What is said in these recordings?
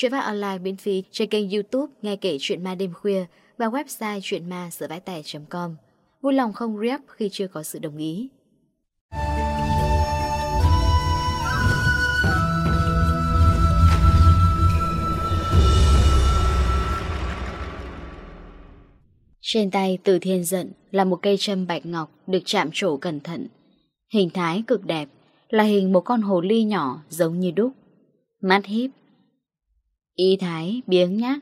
Chuyện phát online miễn phí trên kênh youtube Nghe kể chuyện ma đêm khuya và website chuyenma com Vui lòng không rep khi chưa có sự đồng ý. Trên tay từ thiên giận là một cây châm bạch ngọc được chạm trổ cẩn thận. Hình thái cực đẹp, là hình một con hồ ly nhỏ giống như đúc. Mắt híp, Y thái, biếng nhác.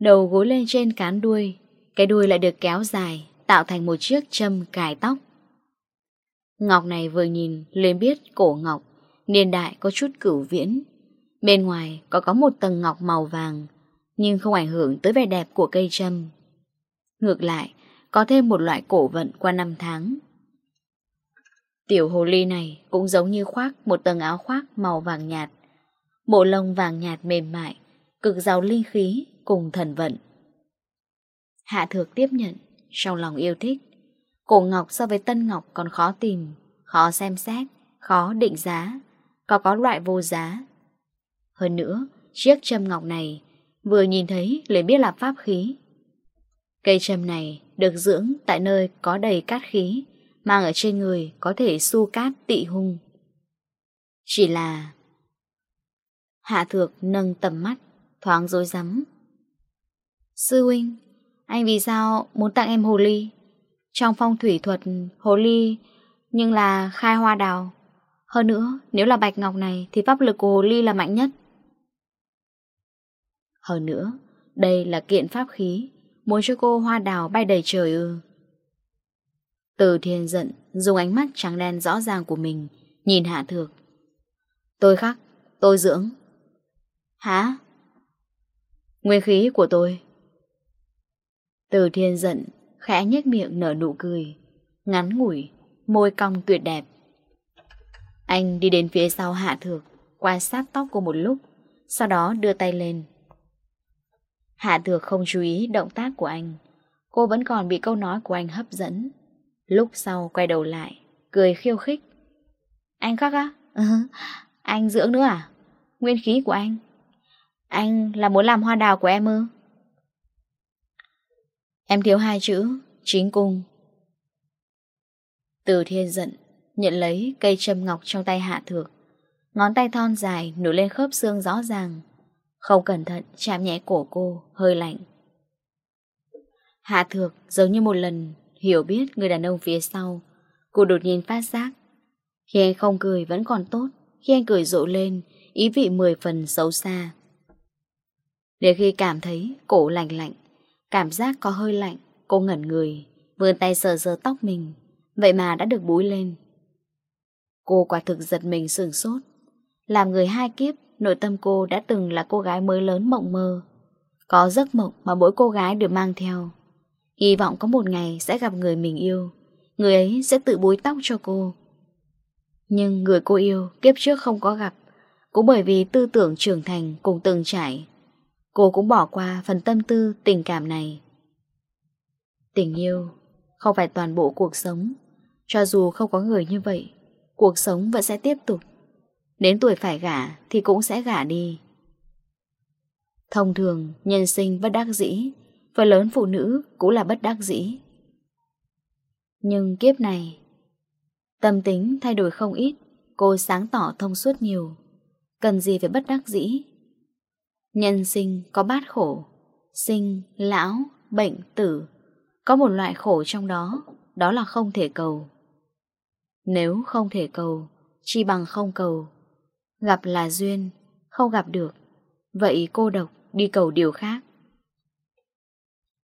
Đầu gối lên trên cán đuôi Cái đuôi lại được kéo dài Tạo thành một chiếc châm cài tóc. Ngọc này vừa nhìn liền biết cổ ngọc Niên đại có chút cửu viễn. Bên ngoài có có một tầng ngọc màu vàng Nhưng không ảnh hưởng tới vẻ đẹp của cây châm. Ngược lại Có thêm một loại cổ vận qua năm tháng. Tiểu hồ ly này cũng giống như khoác một tầng áo khoác màu vàng nhạt. Bộ lông vàng nhạt mềm mại cực giàu linh khí cùng thần vận. Hạ thược tiếp nhận, trong lòng yêu thích. Cổ ngọc so với tân ngọc còn khó tìm, khó xem xét, khó định giá, có có loại vô giá. Hơn nữa, chiếc châm ngọc này vừa nhìn thấy liền biết là pháp khí. Cây châm này được dưỡng tại nơi có đầy cát khí, mang ở trên người có thể su cát tị hung. Chỉ là Hạ thược nâng tầm mắt thoáng dối rắm Sư huynh, anh vì sao muốn tặng em hồ ly? Trong phong thủy thuật, hồ ly nhưng là khai hoa đào. Hơn nữa, nếu là bạch ngọc này thì pháp lực của hồ ly là mạnh nhất. Hơn nữa, đây là kiện pháp khí, muốn cho cô hoa đào bay đầy trời ư. Từ thiên giận, dùng ánh mắt trắng đen rõ ràng của mình, nhìn hạ thược. Tôi khắc, tôi dưỡng. Hả? Nguyên khí của tôi. Từ thiên giận, khẽ nhếch miệng nở nụ cười, ngắn ngủi, môi cong tuyệt đẹp. Anh đi đến phía sau hạ thược, quan sát tóc cô một lúc, sau đó đưa tay lên. Hạ thược không chú ý động tác của anh, cô vẫn còn bị câu nói của anh hấp dẫn. Lúc sau quay đầu lại, cười khiêu khích. Anh khắc á? Anh dưỡng nữa à? Nguyên khí của anh anh là muốn làm hoa đào của em ư? Em thiếu hai chữ, chính cung. Từ thiên giận, nhận lấy cây châm ngọc trong tay hạ thược. Ngón tay thon dài nổi lên khớp xương rõ ràng. Không cẩn thận chạm nhẹ cổ cô, hơi lạnh. Hạ thược giống như một lần hiểu biết người đàn ông phía sau. Cô đột nhiên phát giác. Khi anh không cười vẫn còn tốt, khi anh cười rộ lên, ý vị mười phần xấu xa. Để khi cảm thấy cổ lạnh lạnh, cảm giác có hơi lạnh, cô ngẩn người, vươn tay sờ sờ tóc mình, vậy mà đã được búi lên. Cô quả thực giật mình sửng sốt. Làm người hai kiếp, nội tâm cô đã từng là cô gái mới lớn mộng mơ. Có giấc mộng mà mỗi cô gái đều mang theo. Hy vọng có một ngày sẽ gặp người mình yêu. Người ấy sẽ tự búi tóc cho cô. Nhưng người cô yêu kiếp trước không có gặp. Cũng bởi vì tư tưởng trưởng thành cùng từng trải Cô cũng bỏ qua phần tâm tư, tình cảm này. Tình yêu Không phải toàn bộ cuộc sống. Cho dù không có người như vậy, Cuộc sống vẫn sẽ tiếp tục. Đến tuổi phải gả Thì cũng sẽ gả đi. Thông thường, Nhân sinh bất đắc dĩ, Phần lớn phụ nữ cũng là bất đắc dĩ. Nhưng kiếp này, Tâm tính thay đổi không ít. Cô sáng tỏ thông suốt nhiều. Cần gì phải bất đắc dĩ? Nhân sinh có bát khổ, sinh, lão, bệnh, tử. Có một loại khổ trong đó, đó là không thể cầu. Nếu không thể cầu, chi bằng không cầu. Gặp là duyên, không gặp được. Vậy cô độc đi cầu điều khác.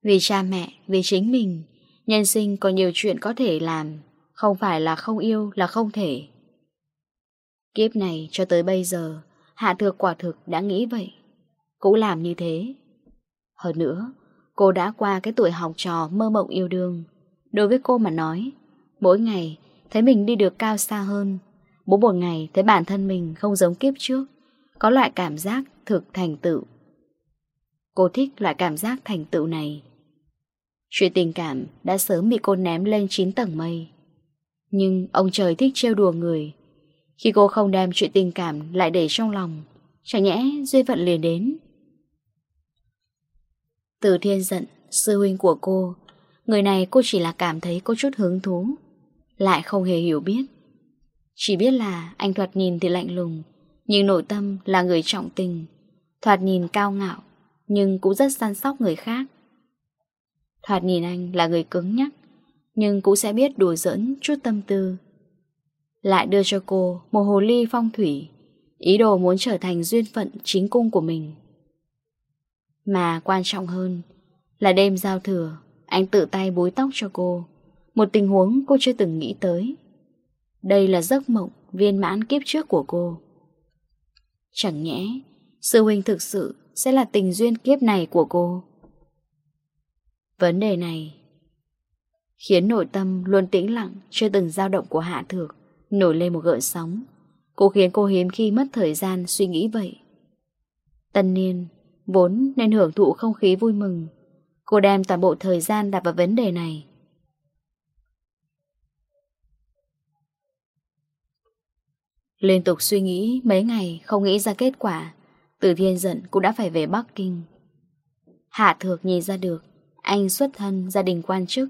Vì cha mẹ, vì chính mình, nhân sinh có nhiều chuyện có thể làm, không phải là không yêu là không thể. Kiếp này cho tới bây giờ, Hạ Thược quả thực đã nghĩ vậy cũng làm như thế. Hơn nữa, cô đã qua cái tuổi học trò mơ mộng yêu đương. Đối với cô mà nói, mỗi ngày thấy mình đi được cao xa hơn, mỗi một ngày thấy bản thân mình không giống kiếp trước, có loại cảm giác thực thành tựu. Cô thích loại cảm giác thành tựu này. Chuyện tình cảm đã sớm bị cô ném lên 9 tầng mây. Nhưng ông trời thích trêu đùa người. Khi cô không đem chuyện tình cảm lại để trong lòng, chả nhẽ duyên phận liền đến từ thiên giận, sư huynh của cô Người này cô chỉ là cảm thấy có chút hứng thú Lại không hề hiểu biết. Chỉ biết là anh thoạt nhìn thì lạnh lùng Nhưng nội tâm là người trọng tình Thoạt nhìn cao ngạo Nhưng cũng rất săn sóc người khác. Thoạt nhìn anh là người cứng nhắc Nhưng cũng sẽ biết đùa giỡn chút tâm tư. Lại đưa cho cô một hồ ly phong thủy Ý đồ muốn trở thành duyên phận chính cung của mình. Mà quan trọng hơn Là đêm giao thừa, Anh tự tay búi tóc cho cô. Một tình huống cô chưa từng nghĩ tới. Đây là giấc mộng viên mãn kiếp trước của cô. Chẳng nhẽ, Sư huynh thực sự sẽ là tình duyên kiếp này của cô? Vấn đề này Khiến nội tâm luôn tĩnh lặng, Chưa từng dao động của Hạ Thược Nổi lên một gợn sóng. Cô khiến cô hiếm khi mất thời gian suy nghĩ vậy. Tân niên Vốn nên hưởng thụ không khí vui mừng, Cô đem toàn bộ thời gian đặt vào vấn đề này. Liên tục suy nghĩ mấy ngày, Không nghĩ ra kết quả, Từ thiên giận cũng đã phải về Bắc Kinh. Hạ thược nhìn ra được, Anh xuất thân gia đình quan chức.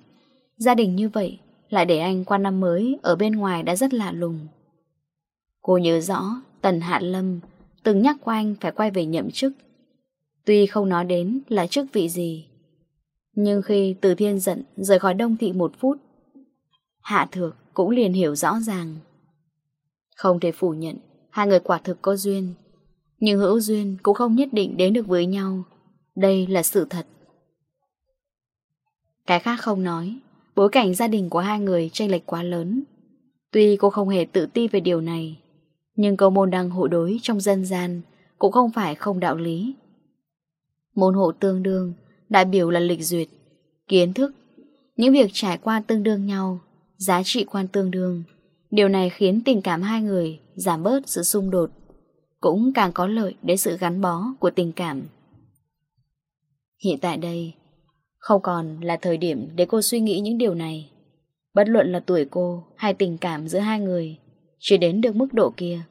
Gia đình như vậy Lại để anh qua năm mới Ở bên ngoài đã rất lạ lùng. Cô nhớ rõ Tần Hạ Lâm Từng nhắc qua anh phải quay về nhậm chức. Tuy không nói đến là chức vị gì, Nhưng khi Từ Thiên giận rời khỏi đông thị một phút, Hạ Thược cũng liền hiểu rõ ràng. Không thể phủ nhận, Hai người quả thực có duyên, Nhưng hữu duyên cũng không nhất định đến được với nhau. Đây là sự thật. Cái khác không nói, Bối cảnh gia đình của hai người tranh lệch quá lớn. Tuy cô không hề tự ti về điều này, Nhưng câu môn đăng hộ đối trong dân gian Cũng không phải không đạo lý. Môn hộ tương đương, đại biểu là lịch duyệt, kiến thức, những việc trải qua tương đương nhau, giá trị quan tương đương. Điều này khiến tình cảm hai người giảm bớt sự xung đột, cũng càng có lợi đến sự gắn bó của tình cảm. Hiện tại đây, không còn là thời điểm để cô suy nghĩ những điều này. Bất luận là tuổi cô hay tình cảm giữa hai người chỉ đến được mức độ kia.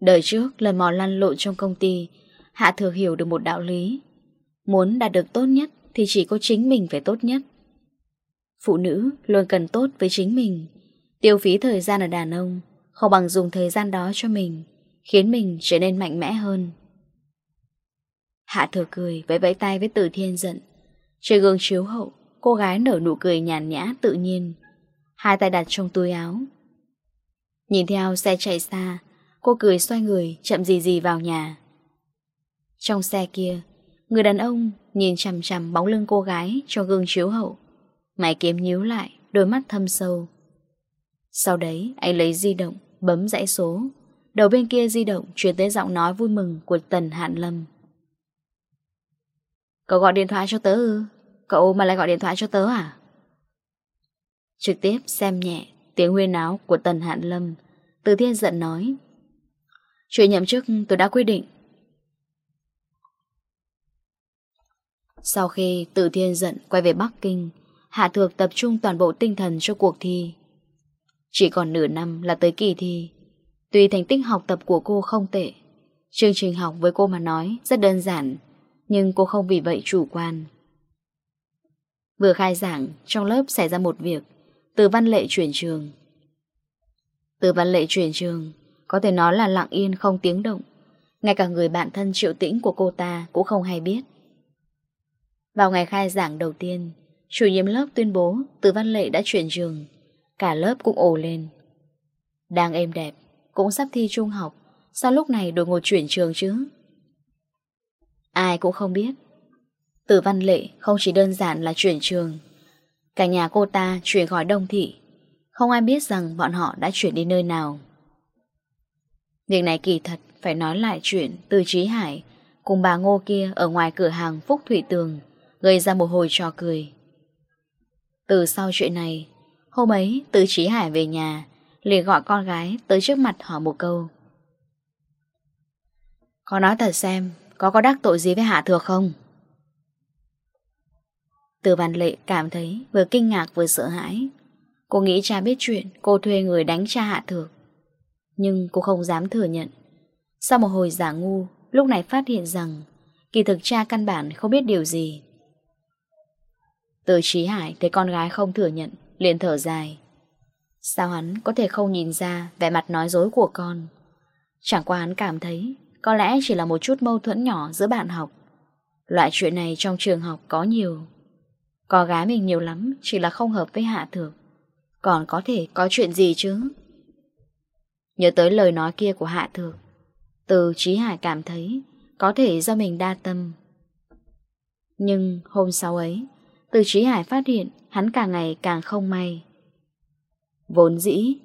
Đời trước lần mò lăn lộn trong công ty Hạ thừa hiểu được một đạo lý. Muốn đạt được tốt nhất Thì chỉ có chính mình phải tốt nhất. Phụ nữ luôn cần tốt với chính mình. Tiêu phí thời gian ở đàn ông, Không bằng dùng thời gian đó cho mình, Khiến mình trở nên mạnh mẽ hơn. Hạ thừa cười Vẫy vẫy tay với Tử thiên giận. Trời gương chiếu hậu, Cô gái nở nụ cười nhàn nhã, tự nhiên. Hai tay đặt trong túi áo. Nhìn theo xe chạy xa, Cô cười xoay người, chậm gì gì vào nhà. Trong xe kia, người đàn ông nhìn chằm chằm bóng lưng cô gái cho gương chiếu hậu. Mày kiếm nhíu lại, đôi mắt thâm sâu. Sau đấy, anh lấy di động, bấm dãy số. Đầu bên kia di động truyền tới giọng nói vui mừng của Tần Hạn Lâm. Cậu gọi điện thoại cho tớ ư? Cậu mà lại gọi điện thoại cho tớ à? Trực tiếp xem nhẹ tiếng huyên áo của Tần Hạn Lâm. Từ thiên giận nói. Chuyện nhậm chức tôi đã quyết định. Sau khi Từ Thiên giận quay về Bắc Kinh, Hạ Thược tập trung toàn bộ tinh thần cho cuộc thi. Chỉ còn nửa năm là tới kỳ thi. Tuy thành tích học tập của cô không tệ, chương trình học với cô mà nói rất đơn giản, nhưng cô không vì vậy chủ quan. Vừa khai giảng, trong lớp xảy ra một việc, từ văn lệ chuyển trường. Từ văn lệ chuyển trường, có thể nói là lặng yên không tiếng động. Ngay cả người bạn thân triệu tĩnh của cô ta cũng không hay biết. Vào ngày khai giảng đầu tiên, chủ nhiệm lớp tuyên bố Từ Văn Lệ đã chuyển trường. Cả lớp cũng ồ lên. Đang êm đẹp, cũng sắp thi trung học. Sao lúc này đột ngột chuyển trường chứ? Ai cũng không biết. Từ Văn Lệ không chỉ đơn giản là chuyển trường. Cả nhà cô ta chuyển khỏi Đông Thị. Không ai biết rằng bọn họ đã chuyển đi nơi nào. Việc này kỳ thật phải nói lại chuyện từ Trí Hải cùng bà Ngô kia ở ngoài cửa hàng Phúc Thủy Tường gây ra một hồi trò cười. Từ sau chuyện này, hôm ấy Từ Trí Hải về nhà, liền gọi con gái tới trước mặt hỏi một câu. Con nói thật xem, có có đắc tội gì với Hạ thừa không? Từ Văn Lệ cảm thấy vừa kinh ngạc vừa sợ hãi. Cô nghĩ cha biết chuyện, cô thuê người đánh cha Hạ Thược. Nhưng cô không dám thừa nhận. Sau một hồi giả ngu, lúc này phát hiện rằng kỳ thực cha căn bản không biết điều gì. Từ trí hải thấy con gái không thừa nhận, liền thở dài. Sao hắn có thể không nhìn ra vẻ mặt nói dối của con? Chẳng qua hắn cảm thấy có lẽ chỉ là một chút mâu thuẫn nhỏ giữa bạn học. Loại chuyện này trong trường học có nhiều. Có gái mình nhiều lắm, chỉ là không hợp với hạ thược. Còn có thể có chuyện gì chứ? Nhớ tới lời nói kia của hạ thược, từ trí hải cảm thấy có thể do mình đa tâm. Nhưng hôm sau ấy, từ Trí Hải phát hiện hắn càng ngày càng không may. Vốn dĩ,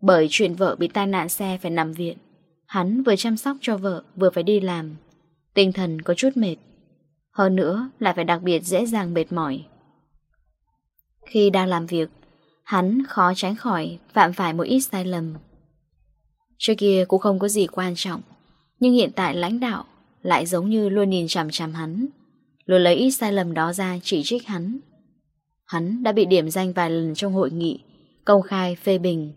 bởi chuyện vợ bị tai nạn xe phải nằm viện, hắn vừa chăm sóc cho vợ vừa phải đi làm, tinh thần có chút mệt. Hơn nữa lại phải đặc biệt dễ dàng mệt mỏi. Khi đang làm việc, hắn khó tránh khỏi phạm phải một ít sai lầm. Trước kia cũng không có gì quan trọng, nhưng hiện tại lãnh đạo lại giống như luôn nhìn chằm chằm hắn. Rồi lấy ít sai lầm đó ra chỉ trích hắn. Hắn đã bị điểm danh vài lần trong hội nghị, Công khai phê bình.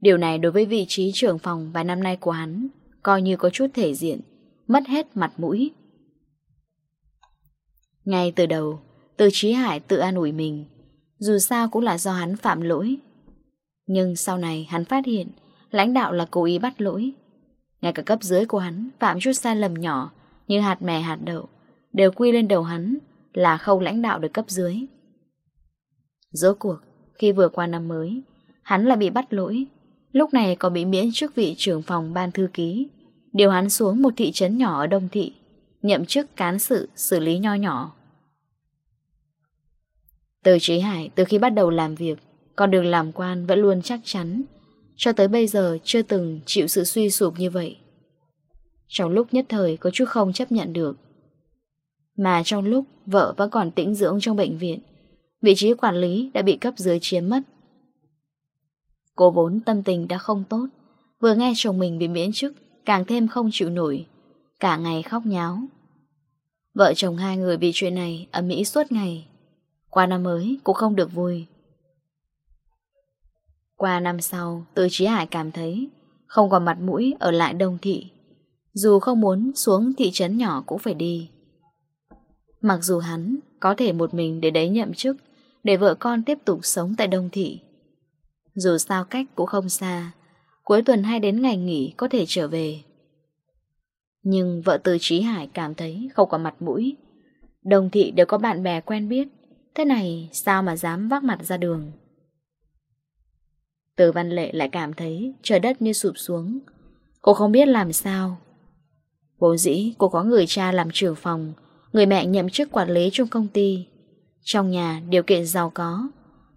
Điều này đối với vị trí trưởng phòng vài năm nay của hắn Coi như có chút thể diện, Mất hết mặt mũi. Ngay từ đầu, Từ trí hải tự an ủi mình, Dù sao cũng là do hắn phạm lỗi. Nhưng sau này hắn phát hiện, Lãnh đạo là cố ý bắt lỗi. Ngay cả cấp dưới của hắn phạm chút sai lầm nhỏ Như hạt mè hạt đậu đều quy lên đầu hắn là khâu lãnh đạo được cấp dưới. Rốt cuộc, khi vừa qua năm mới, hắn lại bị bắt lỗi, lúc này còn bị miễn chức vị trưởng phòng ban thư ký, điều hắn xuống một thị trấn nhỏ ở Đông Thị, nhậm chức cán sự xử lý nho nhỏ. Từ Trí Hải từ khi bắt đầu làm việc, con đường làm quan vẫn luôn chắc chắn, cho tới bây giờ chưa từng chịu sự suy sụp như vậy. Trong lúc nhất thời có chút không chấp nhận được, mà trong lúc vợ vẫn còn tĩnh dưỡng trong bệnh viện, Vị trí quản lý đã bị cấp dưới chiếm mất. Cô vốn tâm tình đã không tốt, Vừa nghe chồng mình bị miễn chức, Càng thêm không chịu nổi, Cả ngày khóc nháo. Vợ chồng hai người bị chuyện này ở Mỹ suốt ngày, Qua năm mới cũng không được vui. Qua năm sau, Từ trí Hải cảm thấy Không còn mặt mũi ở lại đông thị, Dù không muốn xuống thị trấn nhỏ cũng phải đi. Mặc dù hắn có thể một mình để đấy nhậm chức, để vợ con tiếp tục sống tại Đông Thị. Dù sao cách cũng không xa, cuối tuần hay đến ngày nghỉ có thể trở về. Nhưng vợ từ Trí Hải cảm thấy không có mặt mũi. Đồng thị đều có bạn bè quen biết, thế này sao mà dám vác mặt ra đường. Từ Văn Lệ lại cảm thấy trời đất như sụp xuống. Cô không biết làm sao. Bố dĩ cô có người cha làm trưởng phòng, Người mẹ nhậm chức quản lý trong công ty. Trong nhà, điều kiện giàu có.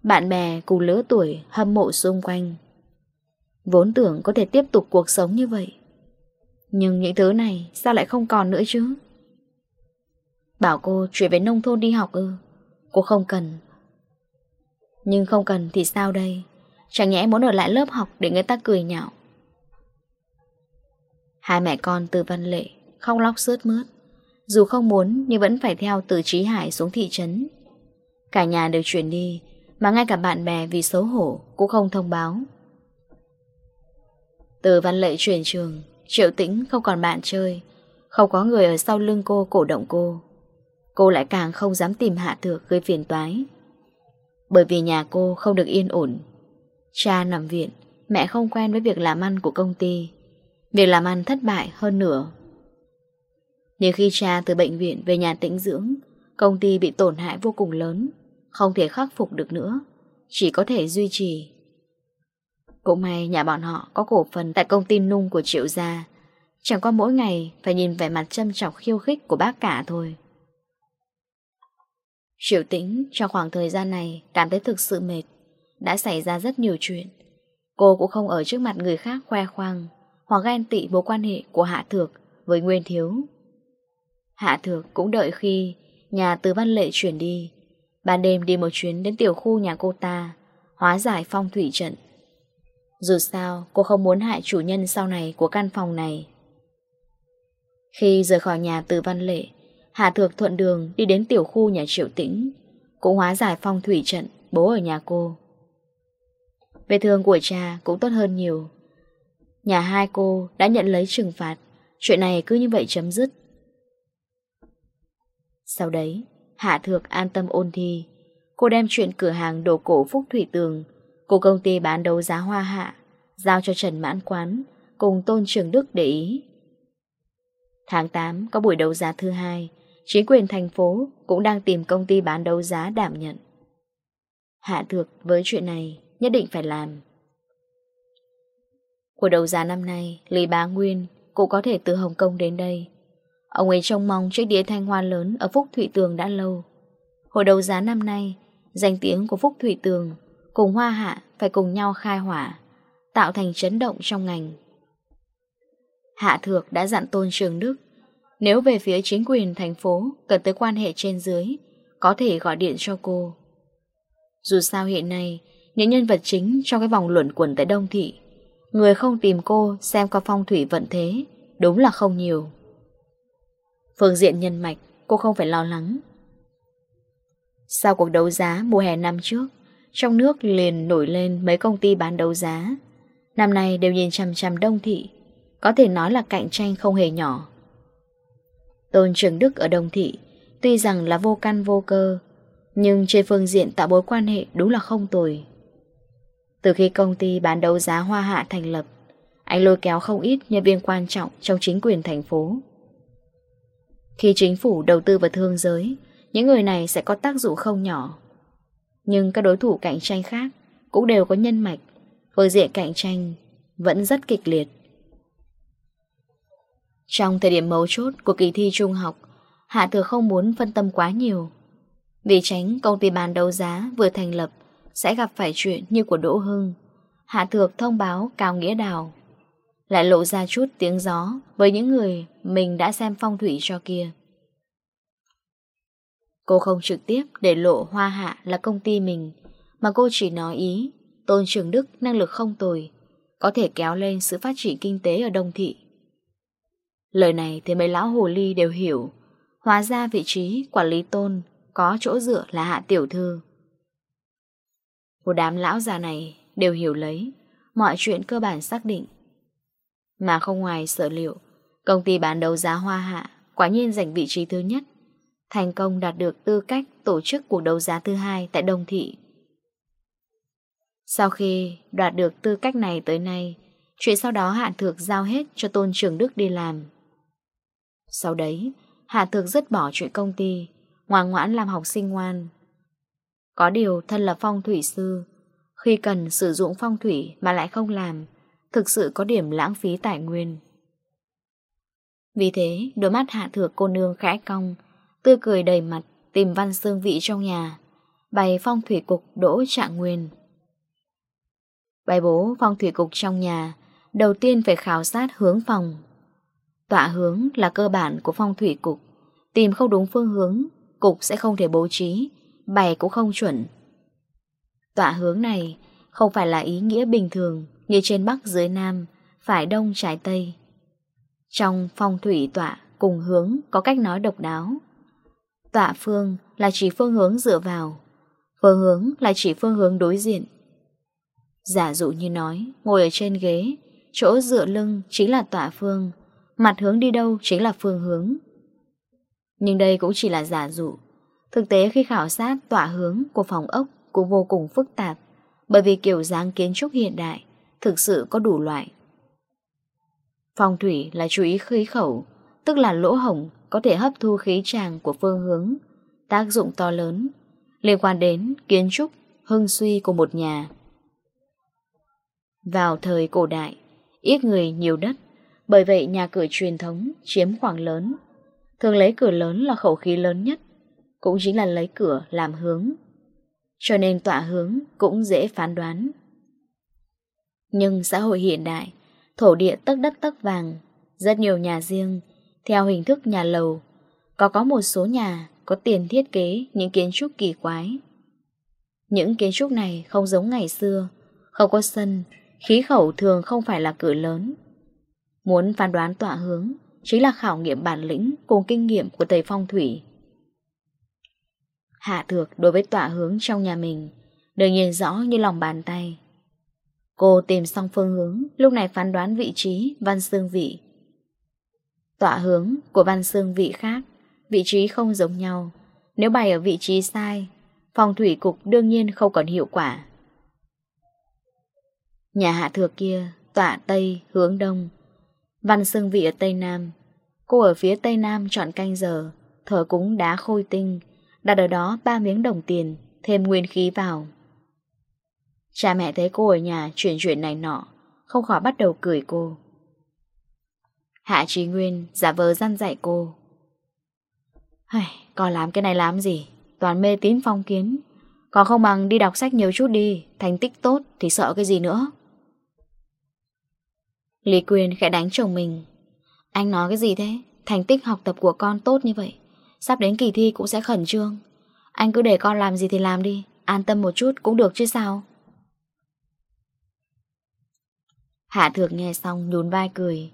Bạn bè cùng lứa tuổi hâm mộ xung quanh. Vốn tưởng có thể tiếp tục cuộc sống như vậy. Nhưng những thứ này sao lại không còn nữa chứ? Bảo cô chuyển về nông thôn đi học ư? Cô không cần. Nhưng không cần thì sao đây? Chẳng nhẽ muốn ở lại lớp học để người ta cười nhạo. Hai mẹ con từ văn lệ Khóc lóc sướt mướt. Dù không muốn, nhưng vẫn phải theo từ Trí Hải xuống thị trấn. Cả nhà đều chuyển đi, Mà ngay cả bạn bè vì xấu hổ Cũng không thông báo. Từ văn lệ chuyển trường, Triệu tĩnh không còn bạn chơi. Không có người ở sau lưng cô cổ động cô. Cô lại càng không dám tìm hạ thược gây phiền toái. Bởi vì nhà cô không được yên ổn. Cha nằm viện, Mẹ không quen với việc làm ăn của công ty. Việc làm ăn thất bại hơn nửa. Nhưng khi cha từ bệnh viện về nhà tĩnh dưỡng, công ty bị tổn hại vô cùng lớn, không thể khắc phục được nữa, chỉ có thể duy trì. Cũng may nhà bọn họ có cổ phần tại công ty nung của triệu gia, chẳng qua mỗi ngày phải nhìn vẻ mặt châm chọc khiêu khích của bác cả thôi. Triệu tĩnh trong khoảng thời gian này cảm thấy thực sự mệt, đã xảy ra rất nhiều chuyện. Cô cũng không ở trước mặt người khác khoe khoang hoặc ghen tị mối quan hệ của Hạ Thược với Nguyên Thiếu. Hạ Thược cũng đợi khi nhà từ văn lệ chuyển đi. Ban đêm đi một chuyến đến tiểu khu nhà cô ta, hóa giải phong thủy trận. Dù sao, cô không muốn hại chủ nhân sau này của căn phòng này. Khi rời khỏi nhà từ văn lệ, Hạ Thược thuận đường đi đến tiểu khu nhà triệu tĩnh, cũng hóa giải phong thủy trận bố ở nhà cô. Về thương của cha cũng tốt hơn nhiều. Nhà hai cô đã nhận lấy trừng phạt, chuyện này cứ như vậy chấm dứt. Sau đấy, Hạ Thược an tâm ôn thi. Cô đem chuyện cửa hàng đồ cổ Phúc Thủy Tường của công ty bán đấu giá hoa hạ giao cho Trần Mãn Quán cùng Tôn Trường Đức để ý. Tháng 8 có buổi đấu giá thứ hai, chính quyền thành phố cũng đang tìm công ty bán đấu giá đảm nhận. Hạ Thược với chuyện này nhất định phải làm. Của đấu giá năm nay, Lý Bá Nguyên cũng có thể từ Hồng Kông đến đây Ông ấy trông mong chiếc đĩa thanh hoa lớn ở Phúc thủy Tường đã lâu. Hồi đầu giá năm nay, danh tiếng của Phúc thủy Tường cùng Hoa Hạ phải cùng nhau khai hỏa, tạo thành chấn động trong ngành. Hạ Thược đã dặn Tôn Trường Đức, nếu về phía chính quyền thành phố cần tới quan hệ trên dưới, có thể gọi điện cho cô. Dù sao hiện nay, những nhân vật chính trong cái vòng luẩn quẩn tại Đông Thị, người không tìm cô xem qua phong thủy vận thế, đúng là không nhiều. Phương diện nhân mạch, Cô không phải lo lắng. Sau cuộc đấu giá mùa hè năm trước, Trong nước liền nổi lên mấy công ty bán đấu giá. Năm nay đều nhìn chằm chằm đông thị, Có thể nói là cạnh tranh không hề nhỏ. Tôn Trường Đức ở Đông Thị, Tuy rằng là vô căn vô cơ, Nhưng trên phương diện tạo mối quan hệ đúng là không tồi. Từ khi công ty bán đấu giá Hoa Hạ thành lập, Anh lôi kéo không ít nhân viên quan trọng trong chính quyền thành phố. Khi chính phủ đầu tư vào thương giới, những người này sẽ có tác dụng không nhỏ. Nhưng các đối thủ cạnh tranh khác cũng đều có nhân mạch, phương diện cạnh tranh vẫn rất kịch liệt. Trong thời điểm mấu chốt của kỳ thi trung học, Hạ Thừa không muốn phân tâm quá nhiều. Vì tránh công ty bàn đấu giá vừa thành lập sẽ gặp phải chuyện như của Đỗ Hưng, Hạ Thược thông báo Cao Nghĩa Đào. Lại lộ ra chút tiếng gió với những người mình đã xem phong thủy cho kia. Cô không trực tiếp để lộ Hoa Hạ là công ty mình, mà cô chỉ nói ý Tôn Trường Đức năng lực không tồi, có thể kéo lên sự phát triển kinh tế ở Đông Thị. Lời này thì mấy lão hồ ly đều hiểu, hóa ra vị trí quản lý Tôn có chỗ dựa là Hạ Tiểu Thư. Một đám lão già này đều hiểu lấy, mọi chuyện cơ bản xác định. Mà không ngoài sở liệu, Công ty bán đấu giá Hoa Hạ quả nhiên giành vị trí thứ nhất, thành công đạt được tư cách tổ chức cuộc đấu giá thứ hai tại Đông Thị. Sau khi đoạt được tư cách này tới nay, chuyện sau đó Hạ Thược giao hết cho Tôn Trường Đức đi làm. Sau đấy, Hạ Thược dứt bỏ chuyện công ty, ngoan ngoãn làm học sinh ngoan. Có điều thân là phong thủy sư, khi cần sử dụng phong thủy mà lại không làm, thực sự có điểm lãng phí tài nguyên. Vì thế, đôi mắt hạ thược cô nương khẽ cong, tươi cười đầy mặt, tìm văn xương vị trong nhà, bày phong thủy cục đỗ trạng nguyên. Bày bố phong thủy cục trong nhà, đầu tiên phải khảo sát hướng phòng. Tọa hướng là cơ bản của phong thủy cục, tìm không đúng phương hướng, cục sẽ không thể bố trí, bày cũng không chuẩn. Tọa hướng này không phải là ý nghĩa bình thường như trên Bắc dưới Nam, phải Đông trái Tây. Trong phong thủy tọa cùng hướng có cách nói độc đáo. Tọa phương là chỉ phương hướng dựa vào, phương hướng là chỉ phương hướng đối diện. Giả dụ như nói, ngồi ở trên ghế, chỗ dựa lưng chính là tọa phương, mặt hướng đi đâu chính là phương hướng. Nhưng đây cũng chỉ là giả dụ. Thực tế khi khảo sát tọa hướng của phòng ốc cũng vô cùng phức tạp, bởi vì kiểu dáng kiến trúc hiện đại thực sự có đủ loại. Phong thủy là chú ý khí khẩu, tức là lỗ hổng có thể hấp thu khí tràng của phương hướng, tác dụng to lớn, liên quan đến kiến trúc, hưng suy của một nhà. Vào thời cổ đại, ít người nhiều đất, bởi vậy nhà cửa truyền thống chiếm khoảng lớn. Thường lấy cửa lớn là khẩu khí lớn nhất, cũng chính là lấy cửa làm hướng. Cho nên tọa hướng cũng dễ phán đoán. Nhưng xã hội hiện đại, thổ địa tấc đất tấc vàng, rất nhiều nhà riêng, theo hình thức nhà lầu. Có có một số nhà có tiền thiết kế những kiến trúc kỳ quái. Những kiến trúc này không giống ngày xưa, không có sân, khí khẩu thường không phải là cửa lớn. Muốn phán đoán tọa hướng chính là khảo nghiệm bản lĩnh cùng kinh nghiệm của thầy phong thủy. Hạ thược đối với tọa hướng trong nhà mình, đương nhìn rõ như lòng bàn tay. Cô tìm xong phương hướng, lúc này phán đoán vị trí văn xương vị. Tọa hướng của văn xương vị khác, vị trí không giống nhau. Nếu bày ở vị trí sai, phòng thủy cục đương nhiên không còn hiệu quả. Nhà hạ thừa kia, tọa Tây, hướng Đông. Văn xương vị ở Tây Nam. Cô ở phía Tây Nam chọn canh giờ, thở cúng đá khôi tinh, đặt ở đó ba miếng đồng tiền, thêm nguyên khí vào. Cha mẹ thấy cô ở nhà chuyện chuyện này nọ Không khỏi bắt đầu cười cô. Hạ Trí Nguyên giả vờ răn dạy cô. Hây, Con làm cái này làm gì? Toàn mê tín phong kiến. Còn không bằng đi đọc sách nhiều chút đi Thành tích tốt thì sợ cái gì nữa? Lý quyền khẽ đánh chồng mình. Anh nói cái gì thế? Thành tích học tập của con tốt như vậy Sắp đến kỳ thi cũng sẽ khẩn trương. Anh cứ để con làm gì thì làm đi An tâm một chút cũng được chứ sao? Hạ thược nghe xong nhún vai cười.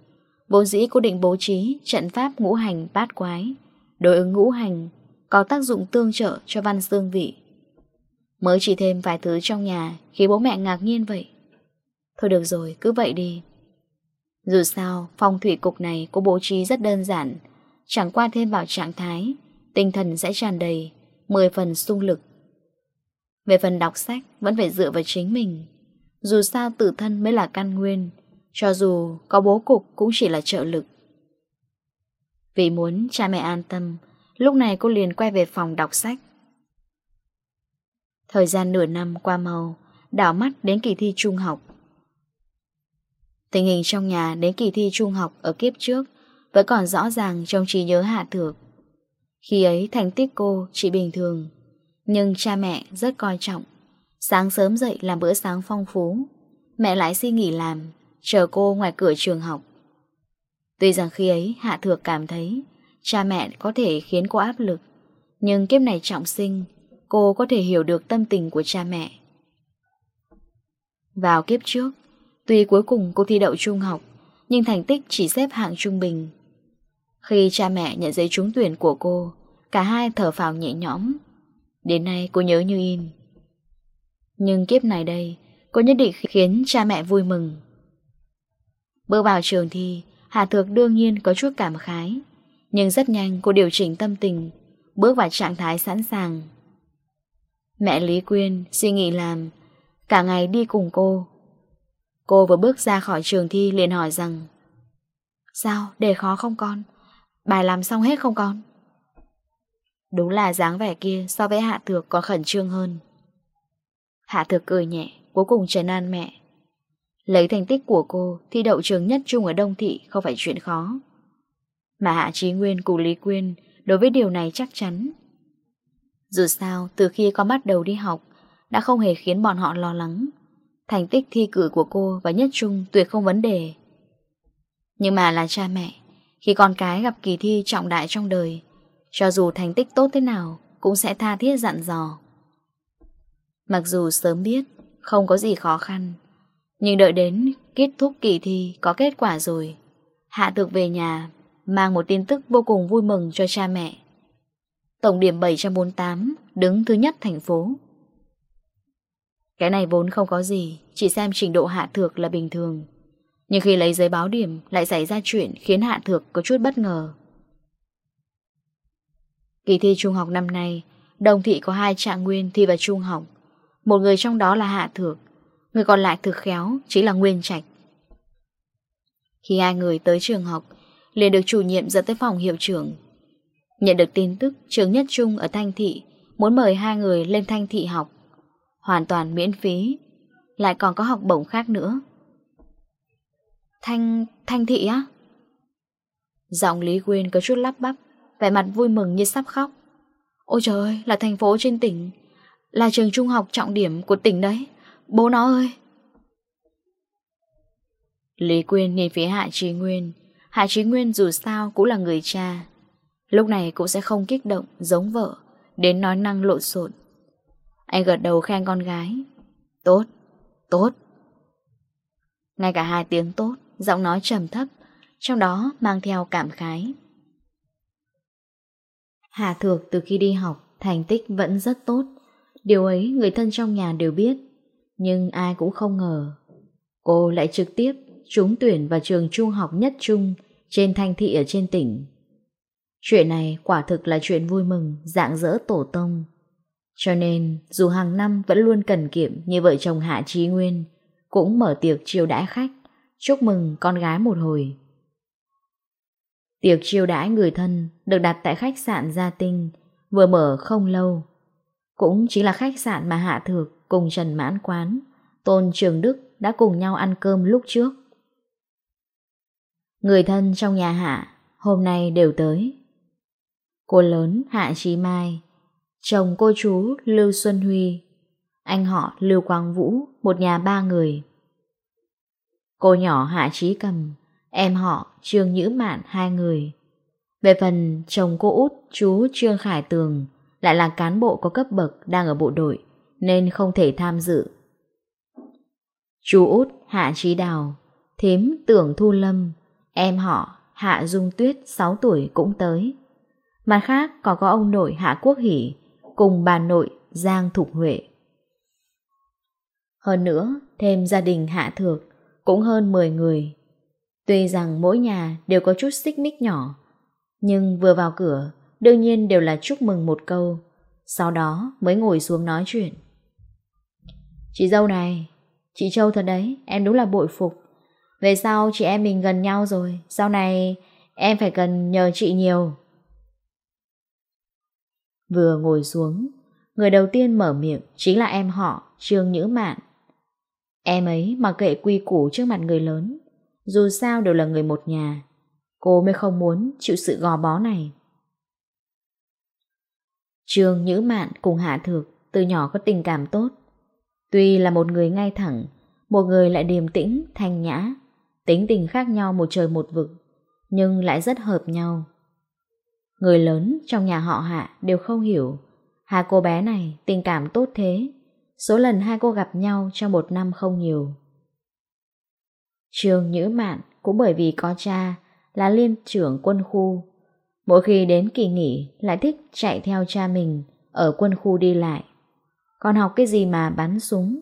Bố dĩ cố định bố trí trận pháp ngũ hành bát quái, Đối ứng ngũ hành, Có tác dụng tương trợ cho văn xương vị. Mới chỉ thêm vài thứ trong nhà Khi bố mẹ ngạc nhiên vậy. Thôi được rồi, cứ vậy đi. Dù sao, phong thủy cục này Cô bố trí rất đơn giản. Chẳng qua thêm vào trạng thái, Tinh thần sẽ tràn đầy 10 phần sung lực. Về phần đọc sách, vẫn phải dựa vào chính mình. Dù sao tự thân mới là căn nguyên, Cho dù có bố cục cũng chỉ là trợ lực. Vì muốn cha mẹ an tâm, Lúc này cô liền quay về phòng đọc sách. Thời gian nửa năm qua màu Đảo mắt đến kỳ thi trung học. Tình hình trong nhà đến kỳ thi trung học ở kiếp trước Vẫn còn rõ ràng trong trí nhớ hạ thược. Khi ấy thành tích cô chỉ bình thường, Nhưng cha mẹ rất coi trọng. Sáng sớm dậy làm bữa sáng phong phú. Mẹ lại xin nghỉ làm, Chờ cô ngoài cửa trường học. Tuy rằng khi ấy Hạ Thược cảm thấy Cha mẹ có thể khiến cô áp lực, Nhưng kiếp này trọng sinh, Cô có thể hiểu được tâm tình của cha mẹ. Vào kiếp trước, Tuy cuối cùng cô thi đậu trung học, Nhưng thành tích chỉ xếp hạng trung bình. Khi cha mẹ nhận giấy trúng tuyển của cô, Cả hai thở phào nhẹ nhõm. Đến nay cô nhớ như in nhưng kiếp này đây, Cô nhất định khiến cha mẹ vui mừng. Bước vào trường thi, Hà Thược đương nhiên có chút cảm khái. Nhưng rất nhanh, cô điều chỉnh tâm tình, Bước vào trạng thái sẵn sàng. Mẹ Lý Quyên suy nghĩ làm, Cả ngày đi cùng cô. Cô vừa bước ra khỏi trường thi liền hỏi rằng, Sao, đề khó không con? Bài làm xong hết không con? Đúng là dáng vẻ kia so với Hạ Thược còn khẩn trương hơn. Hạ thực cười nhẹ, cuối cùng trần an mẹ. Lấy thành tích của cô thi đậu trường nhất trung ở Đông Thị không phải chuyện khó. Mà Hạ Trí Nguyên cùng Lý Quyên đối với điều này chắc chắn. Dù sao, từ khi con bắt đầu đi học, đã không hề khiến bọn họ lo lắng. Thành tích thi cử của cô và nhất trung tuyệt không vấn đề. Nhưng mà là cha mẹ, khi con cái gặp kỳ thi trọng đại trong đời, cho dù thành tích tốt thế nào cũng sẽ tha thiết dặn dò. Mặc dù sớm biết, Không có gì khó khăn, Nhưng đợi đến kết thúc kỳ thi Có kết quả rồi, Hạ thực về nhà, Mang một tin tức vô cùng vui mừng cho cha mẹ. Tổng điểm 748 Đứng thứ nhất thành phố. Cái này vốn không có gì, Chỉ xem trình độ hạ thược là bình thường. Nhưng khi lấy giấy báo điểm Lại xảy ra chuyện khiến hạ thược có chút bất ngờ. Kỳ thi trung học năm nay, Đồng thị có hai trạng nguyên thi vào trung học. Một người trong đó là Hạ Thược. Người còn lại thực khéo Chính là Nguyên Trạch. Khi hai người tới trường học liền được chủ nhiệm dẫn tới phòng hiệu trưởng. Nhận được tin tức Trường Nhất Trung ở Thanh Thị Muốn mời hai người lên Thanh Thị học. Hoàn toàn miễn phí Lại còn có học bổng khác nữa. Thanh... Thanh Thị á? Giọng Lý Quyên có chút lắp bắp Vẻ mặt vui mừng như sắp khóc. Ôi trời ơi, là thành phố trên tỉnh. Là trường trung học trọng điểm của tỉnh đấy. Bố nó ơi. Lý Quyên nhìn phía Hạ Trí Nguyên. Hạ Trí Nguyên dù sao cũng là người cha. Lúc này cũng sẽ không kích động Giống vợ Đến nói năng lộn xộn. Anh gật đầu khen con gái. Tốt, tốt. Ngay cả hai tiếng tốt Giọng nói trầm thấp Trong đó mang theo cảm khái. Hạ Thược từ khi đi học Thành tích vẫn rất tốt. Điều ấy người thân trong nhà đều biết, Nhưng ai cũng không ngờ, Cô lại trực tiếp trúng tuyển vào trường trung học nhất trung Trên thanh thị ở trên tỉnh Chuyện này quả thực là chuyện vui mừng dạng dỡ tổ tông Cho nên, dù hàng năm vẫn luôn cần kiệm Như vợ chồng Hạ Trí Nguyên, Cũng mở tiệc chiêu đãi khách, Chúc mừng con gái một hồi Tiệc chiêu đãi người thân được đặt tại khách sạn Gia Tinh, vừa mở không lâu cũng chính là khách sạn mà Hạ Thược cùng Trần Mãn Quán, Tôn Trường Đức đã cùng nhau ăn cơm lúc trước. Người thân trong nhà Hạ hôm nay đều tới. Cô lớn Hạ Trí Mai, chồng cô chú Lưu Xuân Huy, anh họ Lưu Quang Vũ, một nhà ba người. Cô nhỏ Hạ Trí Cầm, em họ Trương Nhữ Mạn hai người. Về phần chồng cô út chú Trương Khải Tường lại là cán bộ có cấp bậc đang ở bộ đội, nên không thể tham dự. Chú Út, Hạ Trí Đào, Thím Tưởng Thu Lâm, em họ Hạ Dung Tuyết 6 tuổi cũng tới. Mặt khác còn có ông nội Hạ Quốc Hỷ cùng bà nội Giang Thục Huệ. Hơn nữa, thêm gia đình Hạ Thược cũng hơn 10 người. Tuy rằng mỗi nhà đều có chút xích mích nhỏ, nhưng vừa vào cửa đương nhiên đều là chúc mừng một câu, sau đó mới ngồi xuống nói chuyện. Chị dâu này, chị Châu thật đấy, em đúng là bội phục. Về sau chị em mình gần nhau rồi, sau này em phải cần nhờ chị nhiều. Vừa ngồi xuống, người đầu tiên mở miệng chính là em họ, Trương Nhữ Mạn. Em ấy mà kệ quy củ trước mặt người lớn, dù sao đều là người một nhà, cô mới không muốn chịu sự gò bó này. Trương Nhữ Mạn cùng Hạ Thược từ nhỏ có tình cảm tốt. Tuy là một người ngay thẳng, một người lại điềm tĩnh, thanh nhã, tính tình khác nhau một trời một vực, nhưng lại rất hợp nhau. Người lớn trong nhà họ Hạ đều không hiểu, hai cô bé này tình cảm tốt thế, số lần hai cô gặp nhau trong một năm không nhiều. Trương Nhữ Mạn cũng bởi vì có cha là liên trưởng quân khu Mỗi khi đến kỳ nghỉ lại thích chạy theo cha mình ở quân khu đi lại. Con học cái gì mà bắn súng?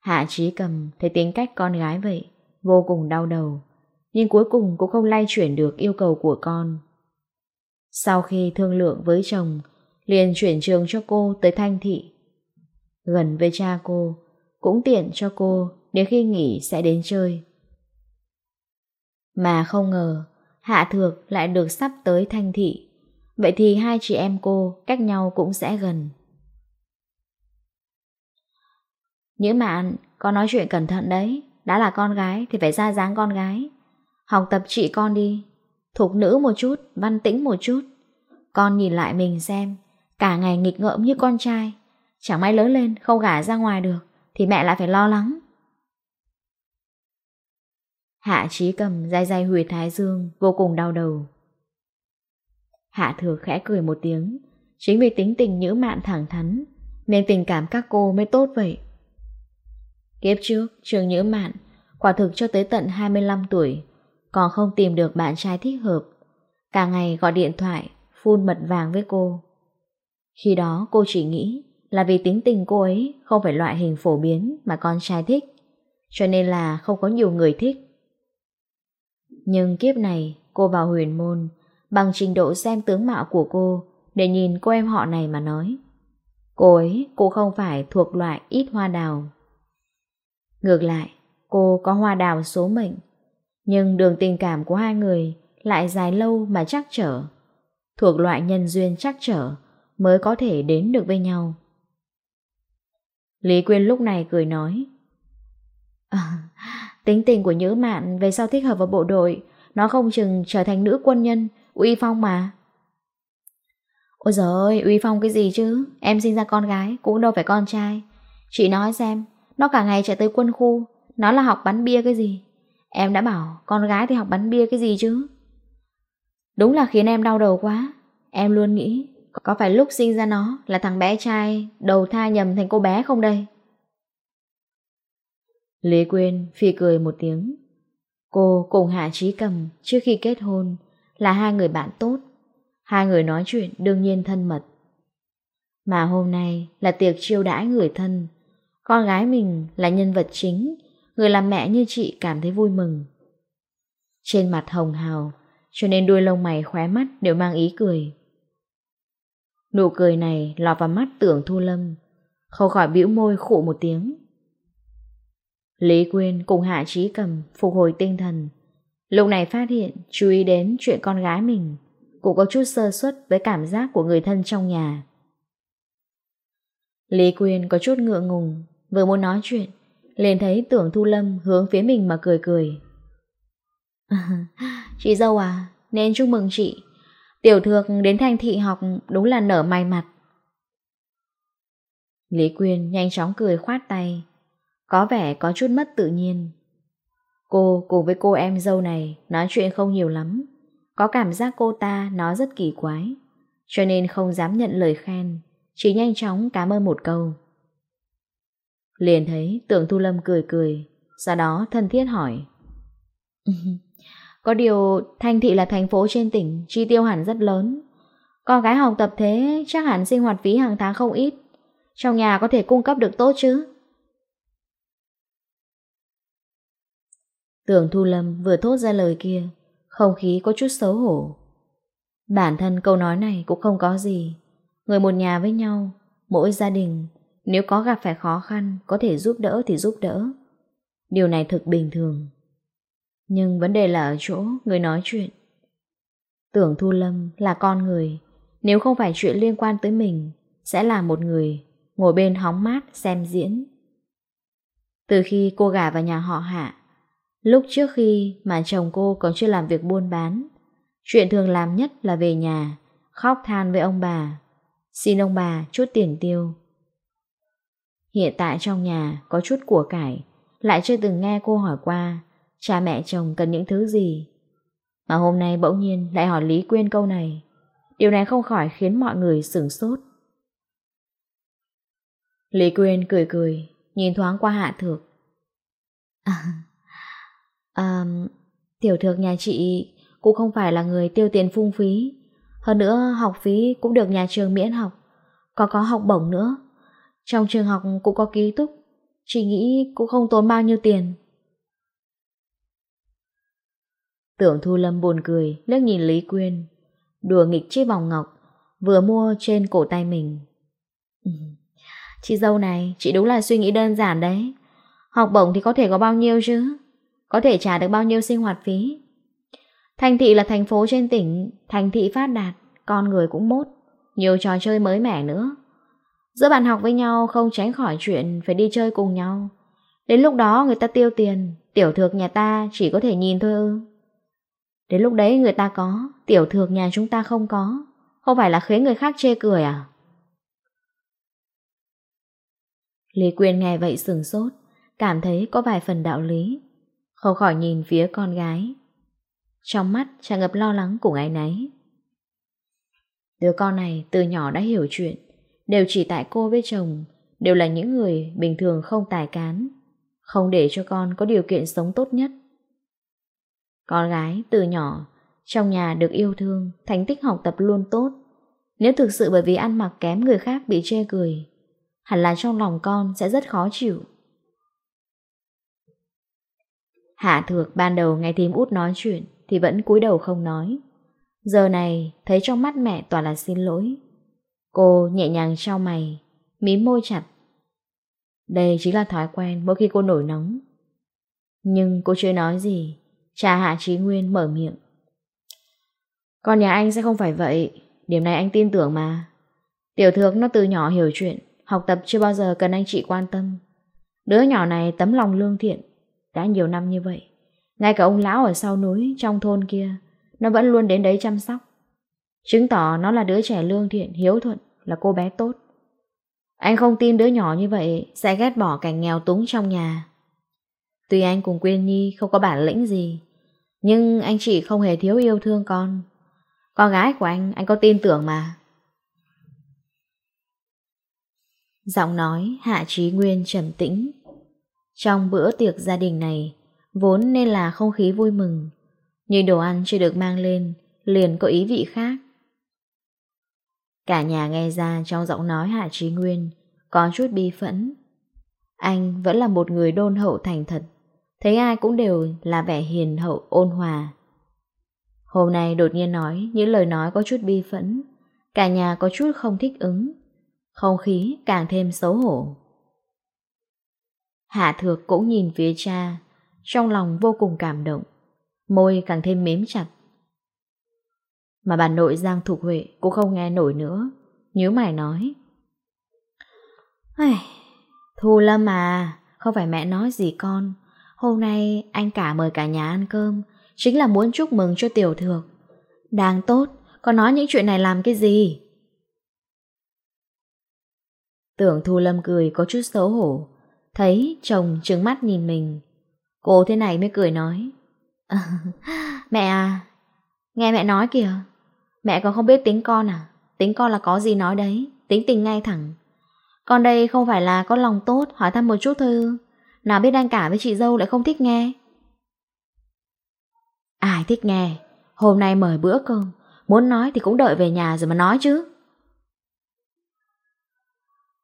Hạ trí cầm thấy tính cách con gái vậy, vô cùng đau đầu. Nhưng cuối cùng cũng không lay chuyển được yêu cầu của con. Sau khi thương lượng với chồng, liền chuyển trường cho cô tới Thanh Thị. Gần với cha cô, cũng tiện cho cô đến khi nghỉ sẽ đến chơi. Mà không ngờ, Hạ Thược lại được sắp tới Thanh Thị. Vậy thì hai chị em cô cách nhau cũng sẽ gần. Những bạn, con nói chuyện cẩn thận đấy. Đã là con gái thì phải ra dáng con gái. Học tập chị con đi. Thục nữ một chút, văn tĩnh một chút. Con nhìn lại mình xem, cả ngày nghịch ngợm như con trai. Chẳng may lớn lên không gả ra ngoài được, thì mẹ lại phải lo lắng. Hạ trí cầm dai dai huyệt thái dương vô cùng đau đầu. Hạ thừa khẽ cười một tiếng, chính vì tính tình nhữ mạn thẳng thắn, nên tình cảm các cô mới tốt vậy. Kiếp trước, trường nhữ mạn, quả thực cho tới tận 25 tuổi, còn không tìm được bạn trai thích hợp. Cả ngày gọi điện thoại, phun mật vàng với cô. Khi đó cô chỉ nghĩ là vì tính tình cô ấy không phải loại hình phổ biến mà con trai thích, cho nên là không có nhiều người thích. Nhưng kiếp này cô vào huyền môn bằng trình độ xem tướng mạo của cô để nhìn cô em họ này mà nói. Cô ấy, cô không phải thuộc loại ít hoa đào. Ngược lại, cô có hoa đào số mệnh. Nhưng đường tình cảm của hai người lại dài lâu mà chắc trở. Thuộc loại nhân duyên chắc trở mới có thể đến được với nhau. Lý Quyên lúc này cười nói. À, Tính tình của Nhữ Mạn về sau thích hợp vào bộ đội, nó không chừng trở thành nữ quân nhân, uy phong mà. Ôi giời ơi, uy phong cái gì chứ? Em sinh ra con gái, cũng đâu phải con trai. Chị nói xem, nó cả ngày chạy tới quân khu, nó là học bắn bia cái gì? Em đã bảo con gái thì học bắn bia cái gì chứ? Đúng là khiến em đau đầu quá. Em luôn nghĩ, có phải lúc sinh ra nó là thằng bé trai đầu thai nhầm thành cô bé không đây? Lý Quyên phi cười một tiếng. Cô cùng Hạ Trí Cầm trước khi kết hôn là hai người bạn tốt. Hai người nói chuyện đương nhiên thân mật. Mà hôm nay là tiệc chiêu đãi người thân. Con gái mình là nhân vật chính, người làm mẹ như chị cảm thấy vui mừng. Trên mặt hồng hào, cho nên đuôi lông mày khóe mắt đều mang ý cười. Nụ cười này lọt vào mắt tưởng Thu Lâm, không khỏi bĩu môi khụ một tiếng. Lý Quyên cùng Hạ Trí Cầm phục hồi tinh thần. Lúc này phát hiện, chú ý đến chuyện con gái mình, cũng có chút sơ suất với cảm giác của người thân trong nhà. Lý Quyên có chút ngựa ngùng, vừa muốn nói chuyện, liền thấy tưởng Thu Lâm hướng phía mình mà cười cười. chị dâu à, nên chúc mừng chị. Tiểu thược đến thanh thị học đúng là nở may mặt. Lý Quyên nhanh chóng cười khoát tay, có vẻ có chút mất tự nhiên. Cô cùng với cô em dâu này nói chuyện không nhiều lắm, có cảm giác cô ta nó rất kỳ quái, cho nên không dám nhận lời khen, chỉ nhanh chóng cảm ơn một câu. Liền thấy tưởng Thu Lâm cười cười, sau đó thân thiết hỏi. có điều Thanh Thị là thành phố trên tỉnh, chi tiêu hẳn rất lớn. Con gái học tập thế chắc hẳn sinh hoạt phí hàng tháng không ít. Trong nhà có thể cung cấp được tốt chứ? Tưởng Thu Lâm vừa thốt ra lời kia, không khí có chút xấu hổ. Bản thân câu nói này cũng không có gì. Người một nhà với nhau, mỗi gia đình, nếu có gặp phải khó khăn, có thể giúp đỡ thì giúp đỡ. Điều này thực bình thường. Nhưng vấn đề là ở chỗ người nói chuyện. Tưởng Thu Lâm là con người, nếu không phải chuyện liên quan tới mình, sẽ là một người ngồi bên hóng mát xem diễn. Từ khi cô gả vào nhà họ hạ, Lúc trước khi mà chồng cô còn chưa làm việc buôn bán, chuyện thường làm nhất là về nhà, khóc than với ông bà, xin ông bà chút tiền tiêu. Hiện tại trong nhà có chút của cải, lại chưa từng nghe cô hỏi qua cha mẹ chồng cần những thứ gì. Mà hôm nay bỗng nhiên lại hỏi Lý Quyên câu này. Điều này không khỏi khiến mọi người sửng sốt. Lý Quyên cười cười, nhìn thoáng qua Hạ Thược. À, À, tiểu thược nhà chị cũng không phải là người tiêu tiền phung phí. Hơn nữa học phí cũng được nhà trường miễn học, còn có học bổng nữa. Trong trường học cũng có ký túc, chị nghĩ cũng không tốn bao nhiêu tiền. Tưởng Thu Lâm buồn cười, liếc nhìn Lý Quyên, đùa nghịch chiếc vòng ngọc, vừa mua trên cổ tay mình. Chị dâu này, chị đúng là suy nghĩ đơn giản đấy. Học bổng thì có thể có bao nhiêu chứ? Có thể trả được bao nhiêu sinh hoạt phí? Thành thị là thành phố trên tỉnh, Thành thị phát đạt, Con người cũng mốt, Nhiều trò chơi mới mẻ nữa. Giữa bạn học với nhau không tránh khỏi chuyện Phải đi chơi cùng nhau. Đến lúc đó người ta tiêu tiền, Tiểu thược nhà ta chỉ có thể nhìn thôi ư. Đến lúc đấy người ta có, Tiểu thược nhà chúng ta không có. Không phải là khiến người khác chê cười à? Lý Quyền nghe vậy sừng sốt, Cảm thấy có vài phần đạo lý. Không khỏi nhìn phía con gái. Trong mắt tràn ngập lo lắng của ái nấy. Đứa con này từ nhỏ đã hiểu chuyện, Đều chỉ tại cô với chồng, Đều là những người bình thường không tài cán, Không để cho con có điều kiện sống tốt nhất. Con gái từ nhỏ, Trong nhà được yêu thương, Thành tích học tập luôn tốt. Nếu thực sự bởi vì ăn mặc kém người khác bị chê cười, Hẳn là trong lòng con sẽ rất khó chịu. Hạ thược ban đầu nghe thím út nói chuyện thì vẫn cúi đầu không nói. Giờ này thấy trong mắt mẹ toàn là xin lỗi. Cô nhẹ nhàng trao mày, mím môi chặt. Đây chính là thói quen mỗi khi cô nổi nóng. Nhưng cô chưa nói gì, cha Hạ Trí Nguyên mở miệng. Con nhà anh sẽ không phải vậy, điểm này anh tin tưởng mà. Tiểu thược nó từ nhỏ hiểu chuyện, học tập chưa bao giờ cần anh chị quan tâm. Đứa nhỏ này tấm lòng lương thiện, đã nhiều năm như vậy, ngay cả ông lão ở sau núi trong thôn kia, nó vẫn luôn đến đấy chăm sóc. Chứng tỏ nó là đứa trẻ lương thiện, hiếu thuận, là cô bé tốt. Anh không tin đứa nhỏ như vậy sẽ ghét bỏ cảnh nghèo túng trong nhà. Tuy anh cùng Quyên Nhi không có bản lĩnh gì, nhưng anh chỉ không hề thiếu yêu thương con. Con gái của anh, anh có tin tưởng mà. Giọng nói hạ trí nguyên trầm tĩnh trong bữa tiệc gia đình này, vốn nên là không khí vui mừng, nhưng đồ ăn chưa được mang lên, liền có ý vị khác. Cả nhà nghe ra trong giọng nói Hạ Trí Nguyên, có chút bi phẫn. Anh vẫn là một người đôn hậu thành thật, thấy ai cũng đều là vẻ hiền hậu ôn hòa. Hôm nay đột nhiên nói những lời nói có chút bi phẫn, cả nhà có chút không thích ứng, không khí càng thêm xấu hổ. Hạ thược cũng nhìn phía cha, trong lòng vô cùng cảm động, môi càng thêm mếm chặt. Mà bà nội Giang Thục Huệ cũng không nghe nổi nữa, nhớ mày nói. Ai, Thu Lâm à, không phải mẹ nói gì con, hôm nay anh cả mời cả nhà ăn cơm, chính là muốn chúc mừng cho tiểu thược. Đang tốt, con nói những chuyện này làm cái gì? Tưởng Thu Lâm cười có chút xấu hổ, Thấy chồng trứng mắt nhìn mình. Cô thế này mới cười nói à, Mẹ à Nghe mẹ nói kìa, Mẹ còn không biết tính con à? Tính con là có gì nói đấy, Tính tình ngay thẳng. Con đây không phải là có lòng tốt, Hỏi thăm một chút thôi. Nào biết đang cả với chị dâu lại không thích nghe. Ai thích nghe? Hôm nay mời bữa cơm, Muốn nói thì cũng đợi về nhà rồi mà nói chứ.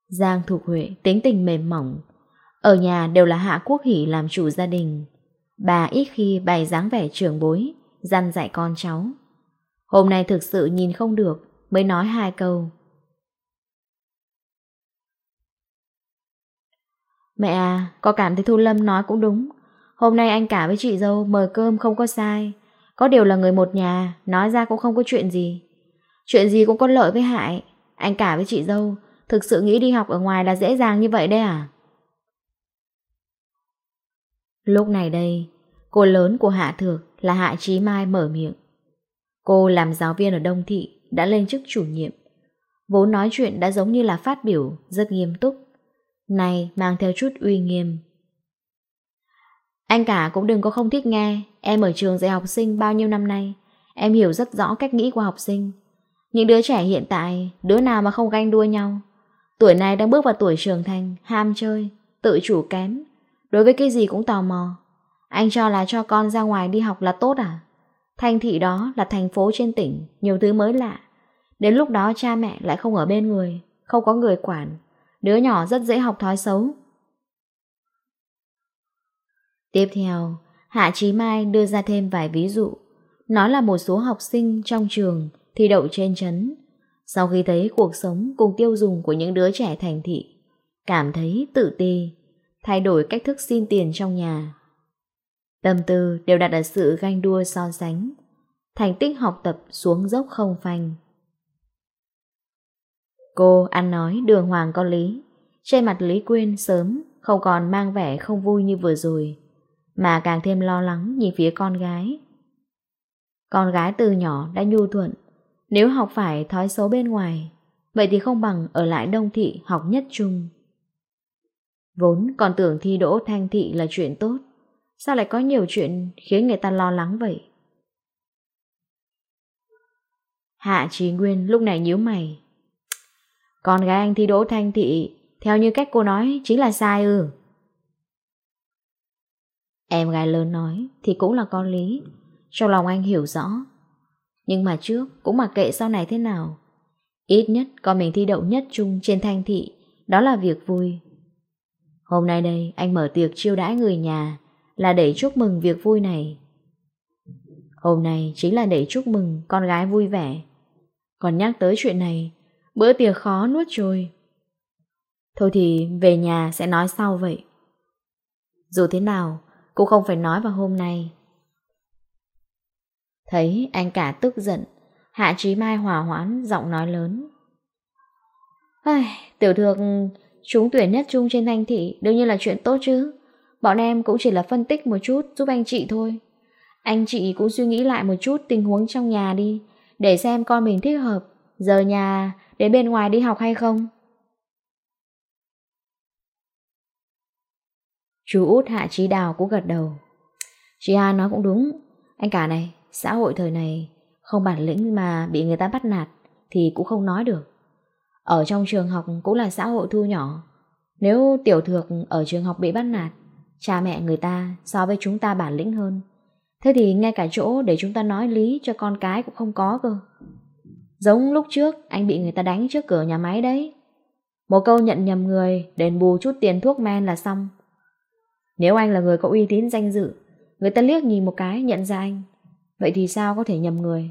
Giang Thục Huệ tính tình mềm mỏng ở nhà đều là Hạ Quốc Hỷ làm chủ gia đình. Bà ít khi bày dáng vẻ trưởng bối, dăn dạy con cháu. Hôm nay thực sự nhìn không được, mới nói hai câu. Mẹ à, có cảm thấy Thu Lâm nói cũng đúng. Hôm nay anh cả với chị dâu mời cơm không có sai. Có điều là người một nhà, nói ra cũng không có chuyện gì. Chuyện gì cũng có lợi với hại. Anh cả với chị dâu, thực sự nghĩ đi học ở ngoài là dễ dàng như vậy đấy à? Lúc này đây, cô lớn của Hạ Thược là Hạ Trí Mai mở miệng. Cô làm giáo viên ở Đông Thị, đã lên chức chủ nhiệm. Vốn nói chuyện đã giống như là phát biểu, rất nghiêm túc. Này mang theo chút uy nghiêm. Anh cả cũng đừng có không thích nghe, em ở trường dạy học sinh bao nhiêu năm nay, em hiểu rất rõ cách nghĩ của học sinh. Những đứa trẻ hiện tại, đứa nào mà không ganh đua nhau. Tuổi này đang bước vào tuổi trưởng thành, ham chơi, tự chủ kém, Đối với cái gì cũng tò mò. Anh cho là cho con ra ngoài đi học là tốt à? Thành thị đó là thành phố trên tỉnh, Nhiều thứ mới lạ. Đến lúc đó cha mẹ lại không ở bên người, Không có người quản. Đứa nhỏ rất dễ học thói xấu. Tiếp theo, Hạ Chí Mai đưa ra thêm vài ví dụ. Nói là một số học sinh trong trường Thi đậu trên chấn Sau khi thấy cuộc sống cùng tiêu dùng Của những đứa trẻ thành thị, Cảm thấy tự ti thay đổi cách thức xin tiền trong nhà. Tâm tư đều đặt ở sự ganh đua so sánh, thành tích học tập xuống dốc không phanh. Cô ăn nói đường hoàng có lý, trên mặt Lý Quyên sớm không còn mang vẻ không vui như vừa rồi, mà càng thêm lo lắng nhìn phía con gái. Con gái từ nhỏ đã nhu thuận, nếu học phải thói xấu bên ngoài, vậy thì không bằng ở lại đông thị học nhất trung. Vốn còn tưởng thi đỗ thanh thị là chuyện tốt, sao lại có nhiều chuyện khiến người ta lo lắng vậy? Hạ Trí Nguyên lúc này nhíu mày. Con gái anh thi đỗ thanh thị, theo như cách cô nói chính là sai ư. Em gái lớn nói thì cũng là có lý, trong lòng anh hiểu rõ. Nhưng mà trước cũng mặc kệ sau này thế nào. Ít nhất con mình thi đậu nhất chung trên thanh thị, đó là việc vui. Hôm nay đây anh mở tiệc chiêu đãi người nhà là để chúc mừng việc vui này. Hôm nay chính là để chúc mừng con gái vui vẻ. Còn nhắc tới chuyện này, bữa tiệc khó nuốt trôi. Thôi thì về nhà sẽ nói sau vậy. Dù thế nào, cũng không phải nói vào hôm nay. Thấy anh cả tức giận, Hạ Trí Mai hòa hoãn, giọng nói lớn. Ai, tiểu thượng chúng tuyển nhất trung trên thanh thị đương nhiên là chuyện tốt chứ. Bọn em cũng chỉ là phân tích một chút giúp anh chị thôi. Anh chị cũng suy nghĩ lại một chút tình huống trong nhà đi, để xem con mình thích hợp, giờ nhà đến bên ngoài đi học hay không. Chú út hạ trí đào cũng gật đầu. Chị Hà nói cũng đúng, anh cả này, xã hội thời này, không bản lĩnh mà bị người ta bắt nạt thì cũng không nói được. Ở trong trường học cũng là xã hội thu nhỏ. Nếu tiểu thược ở trường học bị bắt nạt, cha mẹ người ta so với chúng ta bản lĩnh hơn. Thế thì ngay cả chỗ để chúng ta nói lý cho con cái cũng không có cơ. Giống lúc trước anh bị người ta đánh trước cửa nhà máy đấy. Một câu nhận nhầm người, đền bù chút tiền thuốc men là xong. Nếu anh là người có uy tín danh dự, người ta liếc nhìn một cái nhận ra anh, vậy thì sao có thể nhầm người?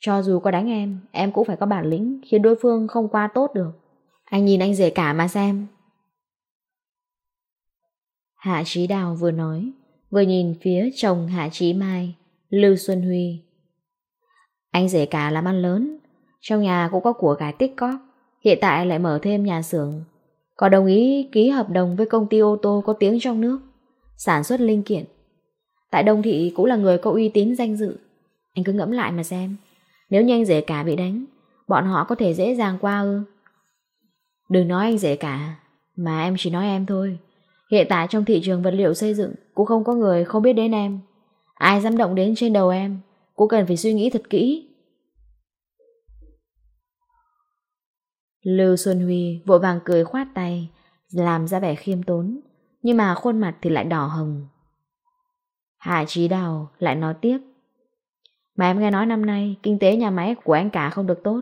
Cho dù có đánh em, em cũng phải có bản lĩnh khiến đối phương không qua tốt được. Anh nhìn anh rể cả mà xem. Hạ Chí Đào vừa nói, vừa nhìn phía chồng Hạ Chí Mai, Lưu Xuân Huy. Anh rể cả làm ăn lớn, trong nhà cũng có của gái tích cóp, hiện tại lại mở thêm nhà xưởng. Có đồng ý ký hợp đồng với công ty ô tô có tiếng trong nước, sản xuất linh kiện. Tại Đông Thị cũng là người có uy tín danh dự. Anh cứ ngẫm lại mà xem, nếu như anh rể cả bị đánh, bọn họ có thể dễ dàng qua ư? Đừng nói anh rể cả, mà em chỉ nói em thôi. Hiện tại trong thị trường vật liệu xây dựng cũng không có người không biết đến em. Ai dám động đến trên đầu em, cũng cần phải suy nghĩ thật kỹ. Lưu Xuân Huy vội vàng cười khoát tay, làm ra vẻ khiêm tốn, nhưng mà khuôn mặt thì lại đỏ hồng. Hạ Trí Đào lại nói tiếp. Mà em nghe nói năm nay kinh tế nhà máy của anh cả không được tốt.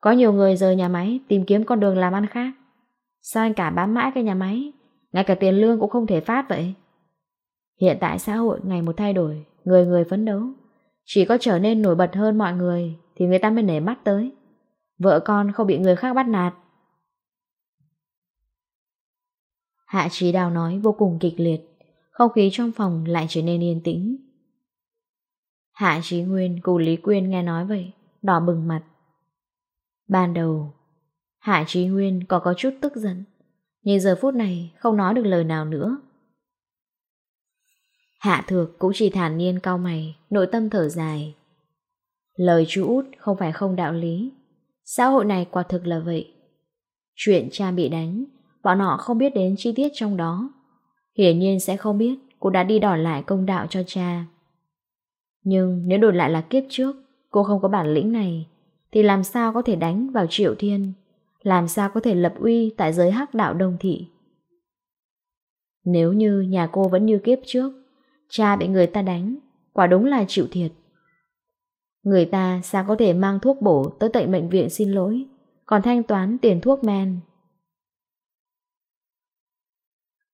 Có nhiều người rời nhà máy tìm kiếm con đường làm ăn khác. Sao anh cả bám mãi cái nhà máy, ngay cả tiền lương cũng không thể phát vậy? Hiện tại xã hội ngày một thay đổi, người người phấn đấu. Chỉ có trở nên nổi bật hơn mọi người thì người ta mới nể mắt tới. Vợ con không bị người khác bắt nạt. Hạ trí đào nói vô cùng kịch liệt, không khí trong phòng lại trở nên yên tĩnh. Hạ Chí Nguyên cùng Lý Quyên nghe nói vậy, đỏ bừng mặt. Ban đầu, Hạ Chí Nguyên có có chút tức giận, nhưng giờ phút này không nói được lời nào nữa. Hạ Thược cũng chỉ thản nhiên cau mày, nội tâm thở dài. Lời chú út không phải không đạo lý, xã hội này quả thực là vậy. Chuyện cha bị đánh, bọn họ không biết đến chi tiết trong đó. Hiển nhiên sẽ không biết cô đã đi đòi lại công đạo cho cha. Nhưng nếu đổi lại là kiếp trước, cô không có bản lĩnh này, thì làm sao có thể đánh vào triệu thiên, làm sao có thể lập uy tại giới hắc đạo đông thị. Nếu như nhà cô vẫn như kiếp trước, cha bị người ta đánh, quả đúng là chịu thiệt. Người ta sao có thể mang thuốc bổ tới tận bệnh viện xin lỗi, còn thanh toán tiền thuốc men.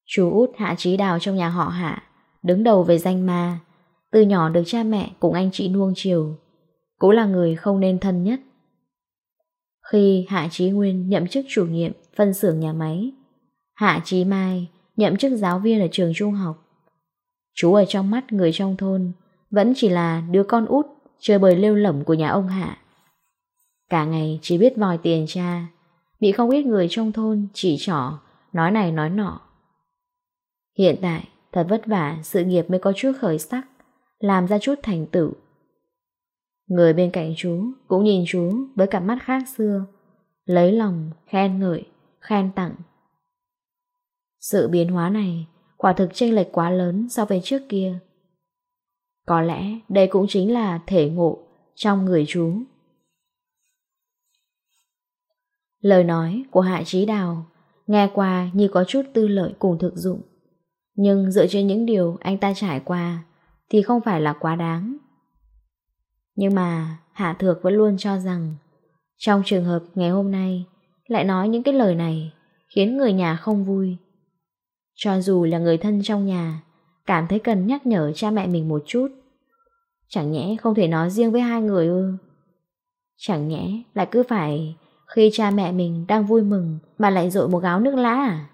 Chú út hạ trí đào trong nhà họ hạ, đứng đầu về danh ma, từ nhỏ được cha mẹ cùng anh chị nuông chiều. Cũng là người không nên thân nhất. Khi Hạ Chí Nguyên nhậm chức chủ nhiệm phân xưởng nhà máy, Hạ Chí Mai nhậm chức giáo viên ở trường trung học. Chú ở trong mắt người trong thôn Vẫn chỉ là đứa con út Chơi bời lêu lẩm của nhà ông Hạ. Cả ngày chỉ biết vòi tiền cha, Bị không ít người trong thôn chỉ trỏ, Nói này nói nọ. Hiện tại thật vất vả, Sự nghiệp mới có chút khởi sắc làm ra chút thành tựu. Người bên cạnh chú cũng nhìn chú với cặp mắt khác xưa, lấy lòng, khen ngợi, khen tặng. Sự biến hóa này quả thực chênh lệch quá lớn so với trước kia. Có lẽ đây cũng chính là thể ngộ trong người chú. Lời nói của Hạ Trí Đào nghe qua như có chút tư lợi cùng thực dụng. Nhưng dựa trên những điều anh ta trải qua thì không phải là quá đáng. Nhưng mà Hạ Thược vẫn luôn cho rằng, trong trường hợp ngày hôm nay lại nói những cái lời này khiến người nhà không vui. Cho dù là người thân trong nhà cảm thấy cần nhắc nhở cha mẹ mình một chút. Chẳng nhẽ không thể nói riêng với hai người ư. Chẳng nhẽ lại cứ phải khi cha mẹ mình đang vui mừng mà lại dội một gáo nước lá à?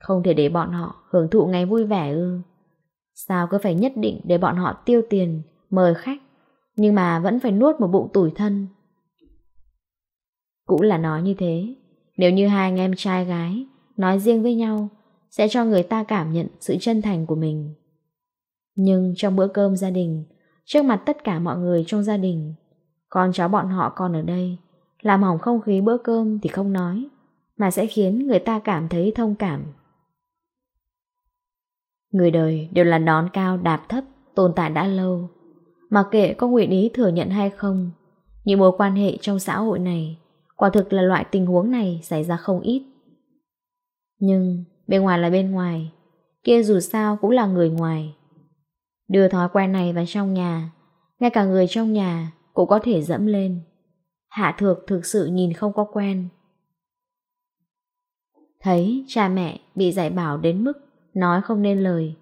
Không thể để bọn họ hưởng thụ ngày vui vẻ ư. Sao cứ phải nhất định để bọn họ tiêu tiền, mời khách, nhưng mà vẫn phải nuốt một bụng tủi thân. Cũng là nói như thế, nếu như hai anh em trai gái nói riêng với nhau, sẽ cho người ta cảm nhận sự chân thành của mình. Nhưng trong bữa cơm gia đình, trước mặt tất cả mọi người trong gia đình, con cháu bọn họ còn ở đây, làm hỏng không khí bữa cơm thì không nói, mà sẽ khiến người ta cảm thấy thông cảm. Người đời đều là nón cao đạp thấp, tồn tại đã lâu. Mà kệ có nguyện ý thừa nhận hay không, những mối quan hệ trong xã hội này quả thực là loại tình huống này xảy ra không ít. Nhưng bên ngoài là bên ngoài, kia dù sao cũng là người ngoài. Đưa thói quen này vào trong nhà, ngay cả người trong nhà cũng có thể dẫm lên. Hạ thược thực sự nhìn không có quen. Thấy cha mẹ bị dạy bảo đến mức nói không nên lời.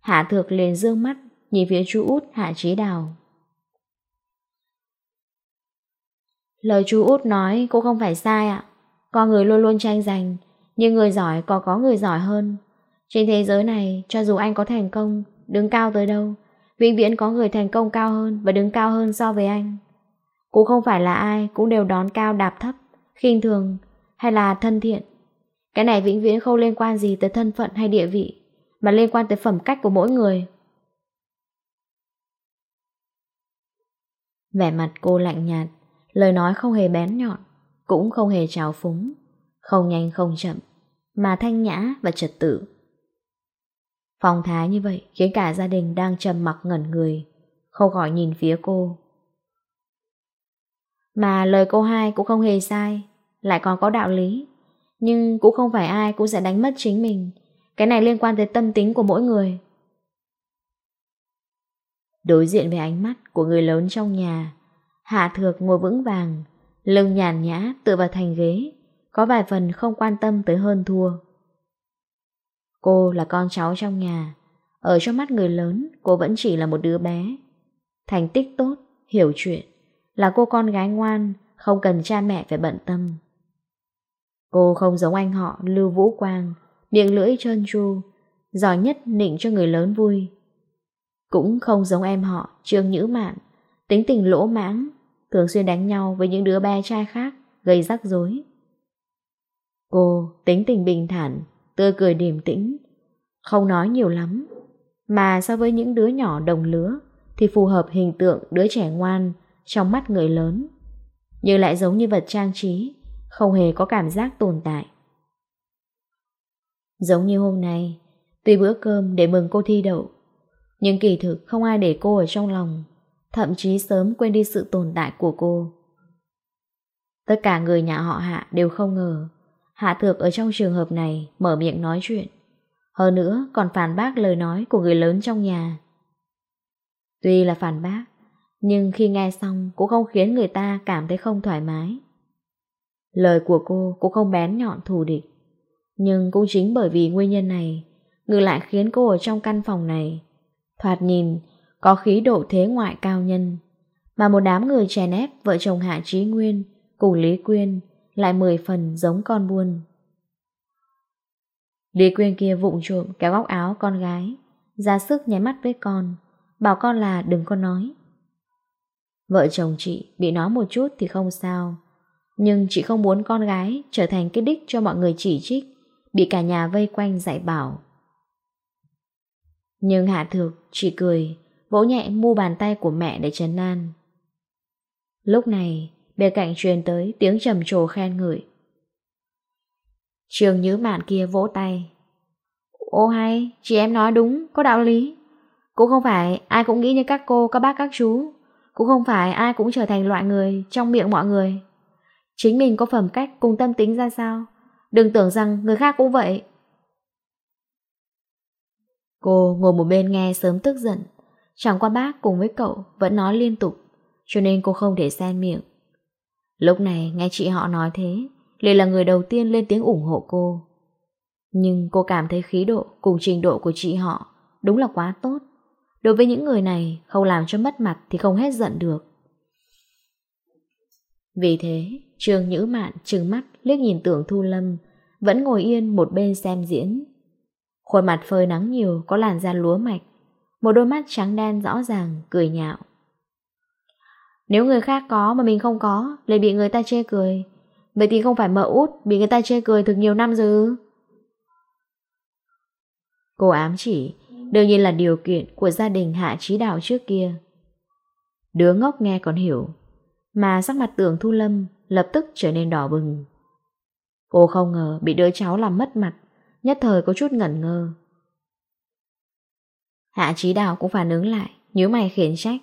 Hạ Thược liền dương mắt, nhìn phía chú út Hạ Trí Đào. Lời chú út nói cũng không phải sai ạ. Có người luôn luôn tranh giành, nhưng người giỏi có có người giỏi hơn. Trên thế giới này, cho dù anh có thành công, đứng cao tới đâu, vĩnh viễn có người thành công cao hơn và đứng cao hơn so với anh. Cũng không phải là ai cũng đều đón cao đạp thấp, khinh thường hay là thân thiện. Cái này vĩnh viễn không liên quan gì tới thân phận hay địa vị, mà liên quan tới phẩm cách của mỗi người. Vẻ mặt cô lạnh nhạt, lời nói không hề bén nhọn, cũng không hề trào phúng, không nhanh không chậm, mà thanh nhã và trật tự. Phong thái như vậy khiến cả gia đình đang trầm mặc ngẩn người, không khỏi nhìn phía cô. Mà lời cô hai cũng không hề sai, lại còn có đạo lý. Nhưng cũng không phải ai cũng sẽ đánh mất chính mình. Cái này liên quan tới tâm tính của mỗi người. Đối diện với ánh mắt của người lớn trong nhà Hạ thược ngồi vững vàng Lưng nhàn nhã tựa vào thành ghế Có vài phần không quan tâm tới hơn thua. Cô là con cháu trong nhà Ở trong mắt người lớn Cô vẫn chỉ là một đứa bé. Thành tích tốt, hiểu chuyện Là cô con gái ngoan Không cần cha mẹ phải bận tâm. Cô không giống anh họ Lưu Vũ Quang, miệng lưỡi trơn tru, giỏi nhất nịnh cho người lớn vui. Cũng không giống em họ Trương Nhữ Mạn, tính tình lỗ mãng, thường xuyên đánh nhau với những đứa bé trai khác, gây rắc rối. Cô tính tình bình thản, tươi cười điềm tĩnh, không nói nhiều lắm, mà so với những đứa nhỏ đồng lứa thì phù hợp hình tượng đứa trẻ ngoan trong mắt người lớn, nhưng lại giống như vật trang trí không hề có cảm giác tồn tại. Giống như hôm nay, tuy bữa cơm để mừng cô thi đậu, nhưng kỳ thực không ai để cô ở trong lòng, thậm chí sớm quên đi sự tồn tại của cô. Tất cả người nhà họ Hạ đều không ngờ, Hạ Thược ở trong trường hợp này mở miệng nói chuyện. Hơn nữa còn phản bác lời nói của người lớn trong nhà. Tuy là phản bác, nhưng khi nghe xong cũng không khiến người ta cảm thấy không thoải mái. Lời của cô cũng không bén nhọn thù địch. Nhưng cũng chính bởi vì nguyên nhân này, ngược lại khiến cô ở trong căn phòng này. Thoạt nhìn, có khí độ thế ngoại cao nhân. Mà một đám người chèn ép vợ chồng Hạ Trí Nguyên cùng Lý Quyên lại mười phần giống con buôn. Lý Quyên kia vụng trộm kéo góc áo con gái, ra sức nháy mắt với con, bảo con là đừng có nói. Vợ chồng chị bị nó một chút thì không sao, nhưng chị không muốn con gái trở thành cái đích cho mọi người chỉ trích, bị cả nhà vây quanh dạy bảo. Nhưng Hạ Thược chỉ cười, vỗ nhẹ mu bàn tay của mẹ để trấn an. Lúc này, bên cạnh truyền tới tiếng trầm trồ khen ngợi. Trường nhớ mạn kia vỗ tay. Ô hay, chị em nói đúng, có đạo lý. Cũng không phải ai cũng nghĩ như các cô, các bác, các chú. Cũng không phải ai cũng trở thành loại người trong miệng mọi người. Chính mình có phẩm cách cùng tâm tính ra sao? Đừng tưởng rằng người khác cũng vậy. Cô ngồi một bên nghe sớm tức giận. Chẳng qua bác cùng với cậu Vẫn nói liên tục, Cho nên cô không thể xen miệng. Lúc này nghe chị họ nói thế, Lê là người đầu tiên lên tiếng ủng hộ cô. Nhưng cô cảm thấy khí độ Cùng trình độ của chị họ Đúng là quá tốt. Đối với những người này, Không làm cho mất mặt thì không hết giận được. Vì thế Trương Nhữ Mạn trừng mắt liếc nhìn tưởng Thu Lâm, vẫn ngồi yên một bên xem diễn. Khuôn mặt phơi nắng nhiều có làn da lúa mạch, một đôi mắt trắng đen rõ ràng, cười nhạo. Nếu người khác có mà mình không có, lại bị người ta chê cười, vậy thì không phải mợ út bị người ta chê cười thực nhiều năm rồi. Cô ám chỉ, đương nhiên là điều kiện của gia đình hạ trí đạo trước kia. Đứa ngốc nghe còn hiểu, mà sắc mặt tưởng Thu Lâm lập tức trở nên đỏ bừng. Cô không ngờ bị đứa cháu làm mất mặt, nhất thời có chút ngẩn ngơ. Hạ trí đào cũng phản ứng lại, nhớ mày khiển trách.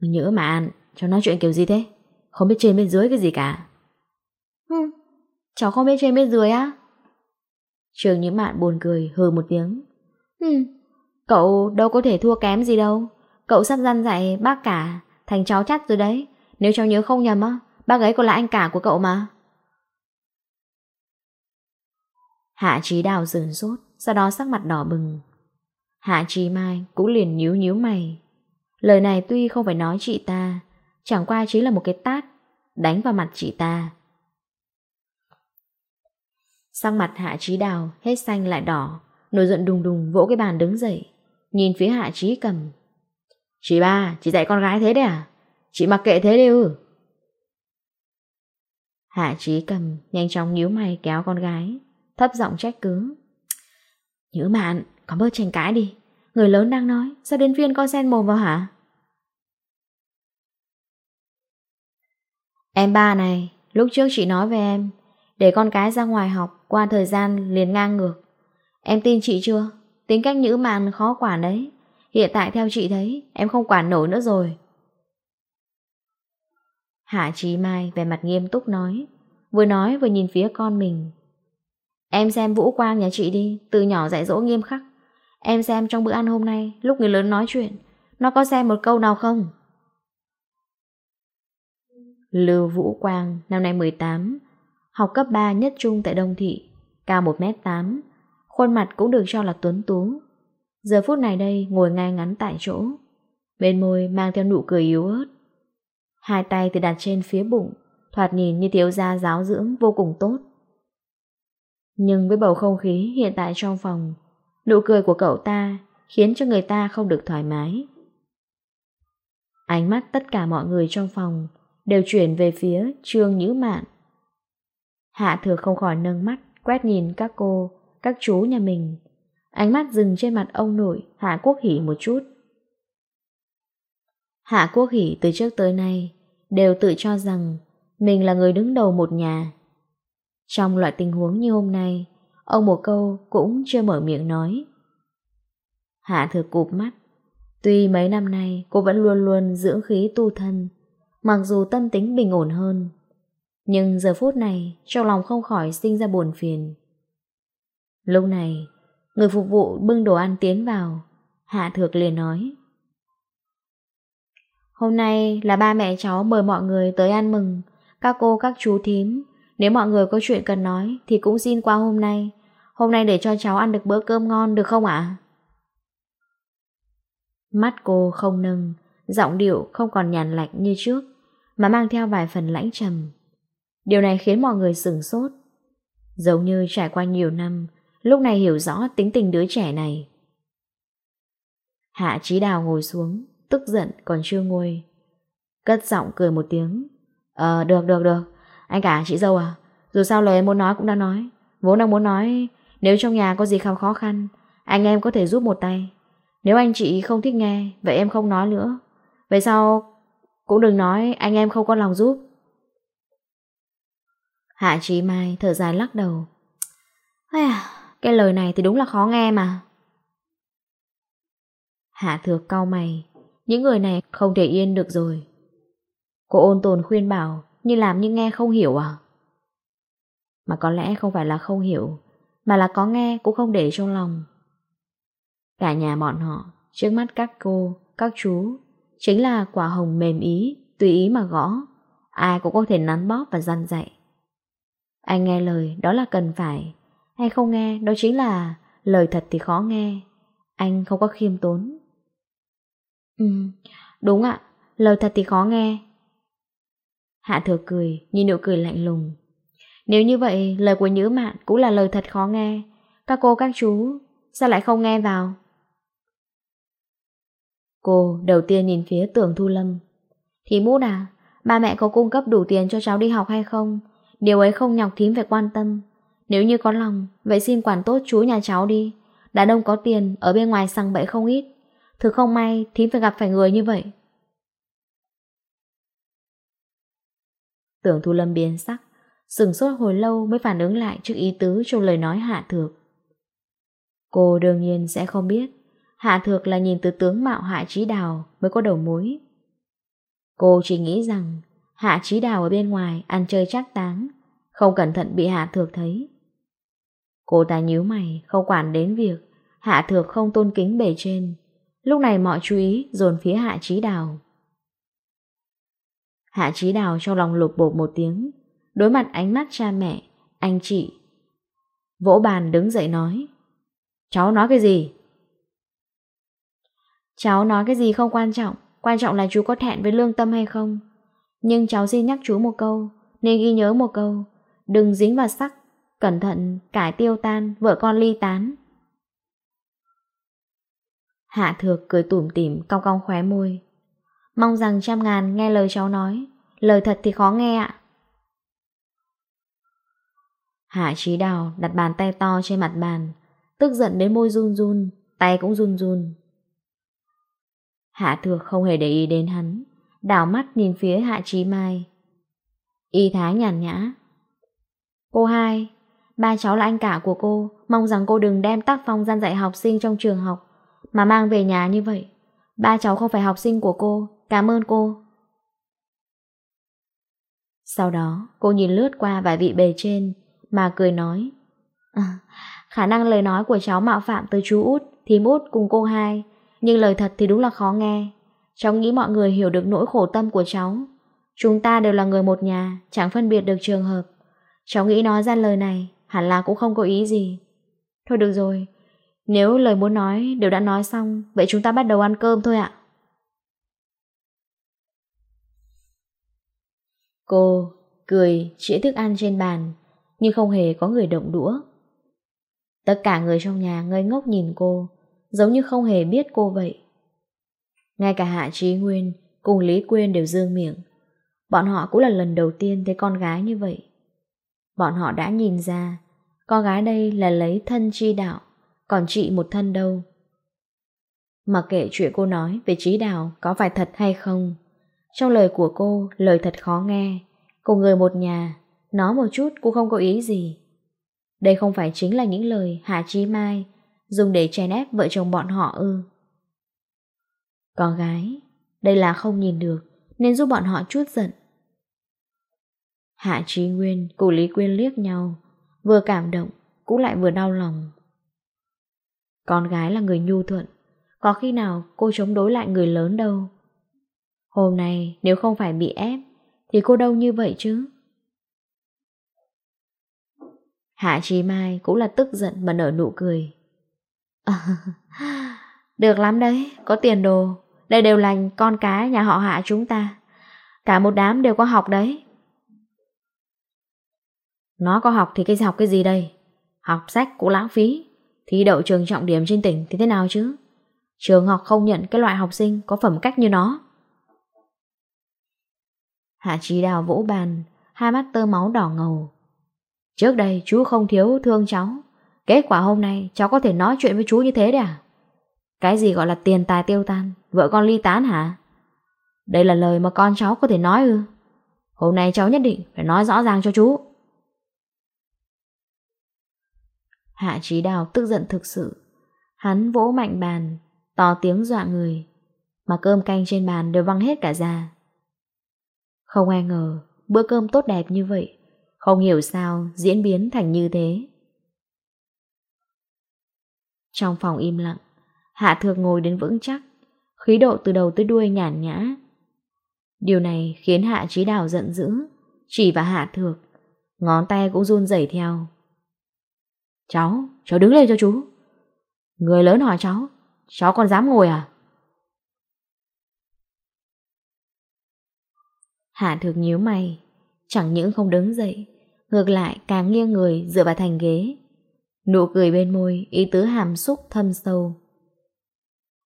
Nhớ mà ăn, cháu nói chuyện kiểu gì thế? Không biết trên bên dưới cái gì cả. Hừ, cháu không biết trên bên dưới á? Trường những mạn buồn cười hừ một tiếng. Hừ, cậu đâu có thể thua kém gì đâu. Cậu sắp răn dạy bác cả, thành cháu chắc rồi đấy. Nếu cháu nhớ không nhầm á, bác ấy còn là anh cả của cậu mà. Hạ trí đào dườn sốt, sau đó sắc mặt đỏ bừng. Hạ trí mai cũng liền nhíu nhíu mày. Lời này tuy không phải nói chị ta, chẳng qua chỉ là một cái tát, đánh vào mặt chị ta. Sắc mặt hạ trí đào, hết xanh lại đỏ, nổi giận đùng đùng vỗ cái bàn đứng dậy, nhìn phía hạ trí cầm. Chị ba, chị dạy con gái thế đấy à? Chị mặc kệ thế đi ư? Hạ trí cầm nhanh chóng nhíu mày kéo con gái, thấp giọng trách cứ. nhữ mạn, có bớt tranh cãi đi. Người lớn đang nói, sao đến viên con sen mồm vào hả? Em ba này, lúc trước chị nói về em, để con cái ra ngoài học qua thời gian liền ngang ngược. Em tin chị chưa? Tính cách nhữ mạn khó quản đấy. Hiện tại theo chị thấy, em không quản nổi nữa rồi. Hạ Trí Mai về mặt nghiêm túc nói, vừa nói vừa nhìn phía con mình. Em xem Vũ Quang nhà chị đi, từ nhỏ dạy dỗ nghiêm khắc. Em xem trong bữa ăn hôm nay, lúc người lớn nói chuyện, nó có xem một câu nào không? Lưu Vũ Quang, năm nay 18, học cấp 3 nhất trung tại Đông Thị, cao 1m8, khuôn mặt cũng được cho là tuấn tú. Giờ phút này đây ngồi ngay ngắn tại chỗ, bên môi mang theo nụ cười yếu ớt, hai tay thì đặt trên phía bụng, thoạt nhìn như thiếu gia giáo dưỡng vô cùng tốt. Nhưng với bầu không khí hiện tại trong phòng, nụ cười của cậu ta khiến cho người ta không được thoải mái. Ánh mắt tất cả mọi người trong phòng đều chuyển về phía Trương Nhữ Mạn. Hạ thừa không khỏi nâng mắt, quét nhìn các cô, các chú nhà mình. Ánh mắt dừng trên mặt ông nội Hạ Quốc Hỷ một chút. Hạ Quốc Hỷ từ trước tới nay đều tự cho rằng mình là người đứng đầu một nhà. Trong loại tình huống như hôm nay, ông một câu cũng chưa mở miệng nói. Hạ thừa cụp mắt, tuy mấy năm nay cô vẫn luôn luôn dưỡng khí tu thân, mặc dù tâm tính bình ổn hơn, nhưng giờ phút này trong lòng không khỏi sinh ra buồn phiền. Lúc này, người phục vụ bưng đồ ăn tiến vào, Hạ Thược liền nói. Hôm nay là ba mẹ cháu mời mọi người tới ăn mừng, các cô các chú thím. Nếu mọi người có chuyện cần nói thì cũng xin qua hôm nay. Hôm nay để cho cháu ăn được bữa cơm ngon được không ạ? Mắt cô không nâng, giọng điệu không còn nhàn lạnh như trước, mà mang theo vài phần lãnh trầm. Điều này khiến mọi người sửng sốt. Giống như trải qua nhiều năm, lúc này hiểu rõ tính tình đứa trẻ này. Hạ Chí Đào ngồi xuống, tức giận còn chưa nguôi. Cất giọng cười một tiếng. Ờ, được, được, được. Anh cả, chị dâu à, dù sao lời em muốn nói cũng đã nói. Vốn đang muốn nói, nếu trong nhà có gì khao khó khăn, anh em có thể giúp một tay. Nếu anh chị không thích nghe, vậy em không nói nữa. Vậy sao cũng đừng nói anh em không có lòng giúp. Hạ Trí Mai thở dài lắc đầu. À, cái lời này thì đúng là khó nghe mà. Hạ Thược cau mày, những người này không thể yên được rồi. Cô ôn tồn khuyên bảo, nhưng làm như nghe không hiểu à? Mà có lẽ không phải là không hiểu, mà là có nghe cũng không để trong lòng. Cả nhà bọn họ, trước mắt các cô, các chú, chính là quả hồng mềm ý, tùy ý mà gõ, ai cũng có thể nắn bóp và răn dạy. Anh nghe lời đó là cần phải, hay không nghe đó chính là lời thật thì khó nghe, anh không có khiêm tốn. Ừ, đúng ạ, lời thật thì khó nghe. Hạ thừa cười, nhìn nụ cười lạnh lùng. Nếu như vậy, lời của nhữ mạn cũng là lời thật khó nghe. Các cô các chú, sao lại không nghe vào? Cô đầu tiên nhìn phía tưởng Thu Lâm. Thì mút à, ba mẹ có cung cấp đủ tiền cho cháu đi học hay không? Điều ấy không nhọc thím phải quan tâm. Nếu như có lòng, vậy xin quản tốt chú nhà cháu đi. đã đông có tiền, ở bên ngoài sằng bậy không ít. Thực không may thím phải gặp phải người như vậy. Tưởng Thu Lâm biến sắc, Sừng sốt hồi lâu mới phản ứng lại Trước ý tứ trong lời nói Hạ Thược. Cô đương nhiên sẽ không biết, Hạ Thược là nhìn từ tướng mạo Hạ Trí Đào Mới có đầu mối. Cô chỉ nghĩ rằng Hạ Trí Đào ở bên ngoài ăn chơi chắc táng, Không cẩn thận bị Hạ Thược thấy. Cô ta nhíu mày, Không quản đến việc Hạ Thược không tôn kính bề trên. Lúc này mọi chú ý dồn phía Hạ Trí Đào. Hạ Trí Đào trong lòng lục bột một tiếng, đối mặt ánh mắt cha mẹ, anh chị. Vỗ bàn đứng dậy nói, cháu nói cái gì? Cháu nói cái gì không quan trọng, quan trọng là chú có thẹn với lương tâm hay không. Nhưng cháu xin nhắc chú một câu, nên ghi nhớ một câu, đừng dính vào sắc, cẩn thận, cải tiêu tan, vợ con ly tán. Hạ thược cười tủm tỉm cong cong khóe môi. Mong rằng trăm ngàn nghe lời cháu nói, lời thật thì khó nghe ạ. Hạ Chí đào đặt bàn tay to trên mặt bàn, tức giận đến môi run run, tay cũng run run. Hạ thược không hề để ý đến hắn, đảo mắt nhìn phía hạ Chí mai. Y thái nhàn nhã. Cô hai, ba cháu là anh cả của cô, mong rằng cô đừng đem tác phong gian dạy học sinh trong trường học mà mang về nhà như vậy. Ba cháu không phải học sinh của cô, cảm ơn cô. Sau đó, cô nhìn lướt qua vài vị bề trên mà cười nói. À, khả năng lời nói của cháu mạo phạm tới chú út, thím út cùng cô hai, nhưng lời thật thì đúng là khó nghe. Cháu nghĩ mọi người hiểu được nỗi khổ tâm của cháu. Chúng ta đều là người một nhà, chẳng phân biệt được trường hợp. Cháu nghĩ nói ra lời này, hẳn là cũng không có ý gì. Thôi được rồi, nếu lời muốn nói đều đã nói xong, vậy chúng ta bắt đầu ăn cơm thôi ạ. Cô cười chĩa thức ăn trên bàn, nhưng không hề có người động đũa. Tất cả người trong nhà ngây ngốc nhìn cô, giống như không hề biết cô vậy. Ngay cả Hạ Trí Nguyên cùng Lý Quyên đều dương miệng. Bọn họ cũng là lần đầu tiên thấy con gái như vậy. Bọn họ đã nhìn ra, con gái đây là lấy thân chi đạo còn chị một thân đâu. Mặc kệ chuyện cô nói về trí đào có phải thật hay không, trong lời của cô, lời thật khó nghe, cô người một nhà, nói một chút cũng không có ý gì. Đây không phải chính là những lời hạ Chi Mai dùng để chèn ép vợ chồng bọn họ ư. Con gái, đây là không nhìn được, nên giúp bọn họ chút giận. Hạ Trí Nguyên cùng Lý Quyên liếc nhau, vừa cảm động, cũng lại vừa đau lòng. Con gái là người nhu thuận, có khi nào cô chống đối lại người lớn đâu. Hôm nay nếu không phải bị ép, thì cô đâu như vậy chứ. Hạ Trí Mai cũng là tức giận mà nở nụ cười. À, được lắm đấy, có tiền đồ. Đây đều là con cái nhà họ Hạ chúng ta. Cả một đám đều có học đấy. Nó có học thì cái học cái gì đây? Học sách cũng lãng phí. Thi đậu trường trọng điểm trên tỉnh thì thế nào chứ? Trường học không nhận cái loại học sinh có phẩm cách như nó. Hạ trí đào vỗ bàn, hai mắt tơ máu đỏ ngầu. Trước đây chú không thiếu thương cháu. Kết quả hôm nay cháu có thể nói chuyện với chú như thế đấy à? Cái gì gọi là tiền tài tiêu tan, vợ con ly tán hả? Đây là lời mà con cháu có thể nói ư? Hôm nay cháu nhất định phải nói rõ ràng cho chú. Hạ trí đào tức giận thực sự. Hắn vỗ mạnh bàn, to tiếng dọa người, mà cơm canh trên bàn đều văng hết cả ra. Không ai ngờ, bữa cơm tốt đẹp như vậy, không hiểu sao diễn biến thành như thế. Trong phòng im lặng, Hạ Thược ngồi đến vững chắc, khí độ từ đầu tới đuôi nhàn nhã. Điều này khiến Hạ Trí Đào giận dữ, chỉ vào Hạ Thược, ngón tay cũng run rẩy theo. Cháu, cháu đứng lên cho chú. Người lớn hỏi cháu, cháu còn dám ngồi à? Hạ thược nhíu mày, chẳng những không đứng dậy, ngược lại càng nghiêng người dựa vào thành ghế. Nụ cười bên môi, ý tứ hàm xúc thâm sâu.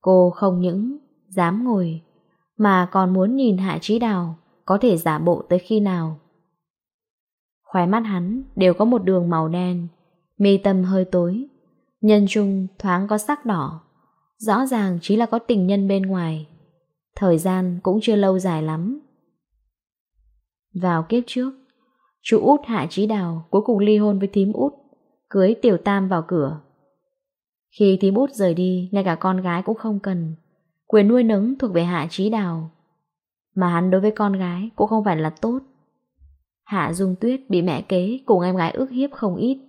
Cô không những dám ngồi, mà còn muốn nhìn Hạ Trí Đào có thể giả bộ tới khi nào. Khóe mắt hắn đều có một đường màu đen, Mi tâm hơi tối, nhân trung thoáng có sắc đỏ, rõ ràng chỉ là có tình nhân bên ngoài. Thời gian cũng chưa lâu dài lắm. Vào kiếp trước, chú út hạ trí đào cuối cùng ly hôn với thím út, cưới tiểu tam vào cửa. Khi thím út rời đi, ngay cả con gái cũng không cần. Quyền nuôi nấng thuộc về hạ trí đào. Mà hắn đối với con gái cũng không phải là tốt. Hạ Dung Tuyết bị mẹ kế cùng em gái ước hiếp không ít.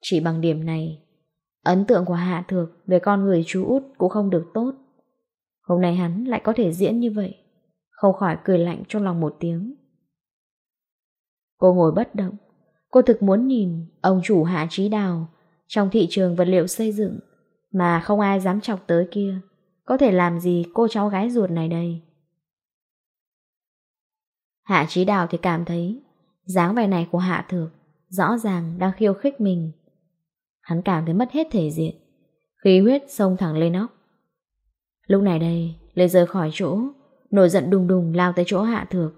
Chỉ bằng điểm này, ấn tượng của Hạ Thược về con người chú út cũng không được tốt. Hôm nay hắn lại có thể diễn như vậy, không khỏi cười lạnh trong lòng một tiếng. Cô ngồi bất động, cô thực muốn nhìn ông chủ Hạ Trí Đào trong thị trường vật liệu xây dựng mà không ai dám chọc tới kia. Có thể làm gì cô cháu gái ruột này đây? Hạ Trí Đào thì cảm thấy dáng vẻ này của Hạ Thược rõ ràng đang khiêu khích mình Hắn cảm thấy mất hết thể diện. Khí huyết xông thẳng lên óc. Lúc này đây, Lê rời khỏi chỗ, Nổi giận đùng đùng lao tới chỗ hạ thược.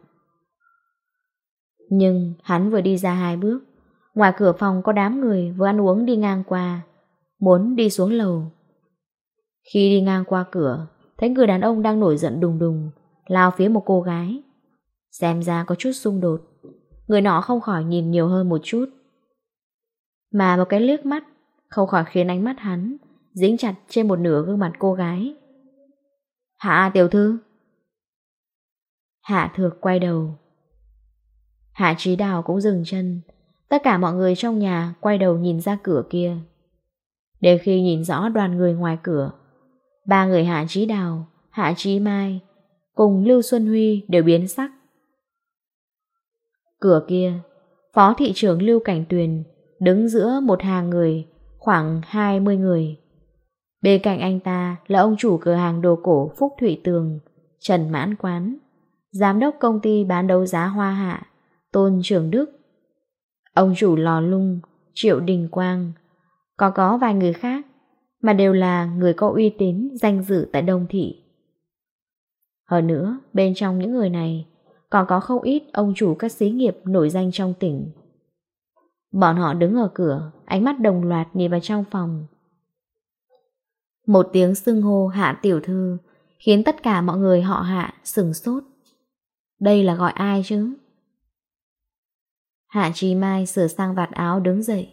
Nhưng hắn vừa đi ra hai bước, Ngoài cửa phòng có đám người vừa ăn uống đi ngang qua, Muốn đi xuống lầu. Khi đi ngang qua cửa, Thấy người đàn ông đang nổi giận đùng đùng, Lao phía một cô gái. Xem ra có chút xung đột. Người nọ không khỏi nhìn nhiều hơn một chút. Mà một cái liếc mắt không khỏi khiến ánh mắt hắn dính chặt trên một nửa gương mặt cô gái. Hạ tiểu thư. Hạ thược quay đầu. Hạ trí đào cũng dừng chân. Tất cả mọi người trong nhà quay đầu nhìn ra cửa kia. Đến khi nhìn rõ đoàn người ngoài cửa, ba người Hạ trí đào, Hạ trí mai, cùng Lưu Xuân Huy đều biến sắc. Cửa kia, Phó Thị trưởng Lưu Cảnh Tuyền đứng giữa một hàng người khoảng 20 người. Bên cạnh anh ta là ông chủ cửa hàng đồ cổ Phúc Thụy Tường, Trần Mãn Quán, giám đốc công ty bán đấu giá Hoa Hạ, Tôn Trường Đức, ông chủ Lò Lung, Triệu Đình Quang, còn có vài người khác, mà đều là người có uy tín danh dự tại Đông Thị. Hơn nữa, bên trong những người này, còn có không ít ông chủ các xí nghiệp nổi danh trong tỉnh Bọn họ đứng ở cửa, ánh mắt đồng loạt nhìn vào trong phòng. Một tiếng xưng hô hạ tiểu thư khiến tất cả mọi người họ hạ sừng sốt. Đây là gọi ai chứ? Hạ trì Mai sửa sang vạt áo đứng dậy,